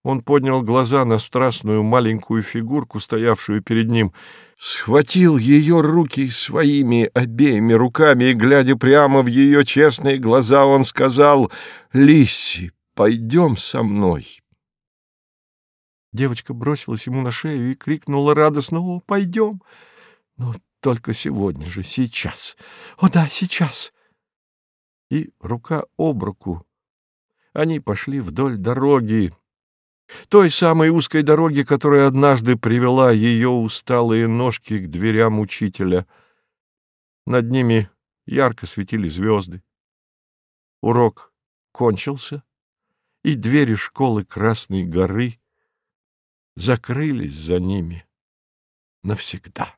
Он поднял глаза на страстную маленькую фигурку, стоявшую перед ним, схватил ее руки своими обеими руками и, глядя прямо в ее честные глаза, он сказал «Лисси, пойдем со мной». Девочка бросилась ему на шею и крикнула радостно «О, пойдем!» «Ну, только сегодня же, сейчас! О да, сейчас!» И рука об руку они пошли вдоль дороги, той самой узкой дороги, которая однажды привела ее усталые ножки к дверям учителя. Над ними ярко светили звезды. Урок кончился, и двери школы Красной горы закрылись за ними навсегда.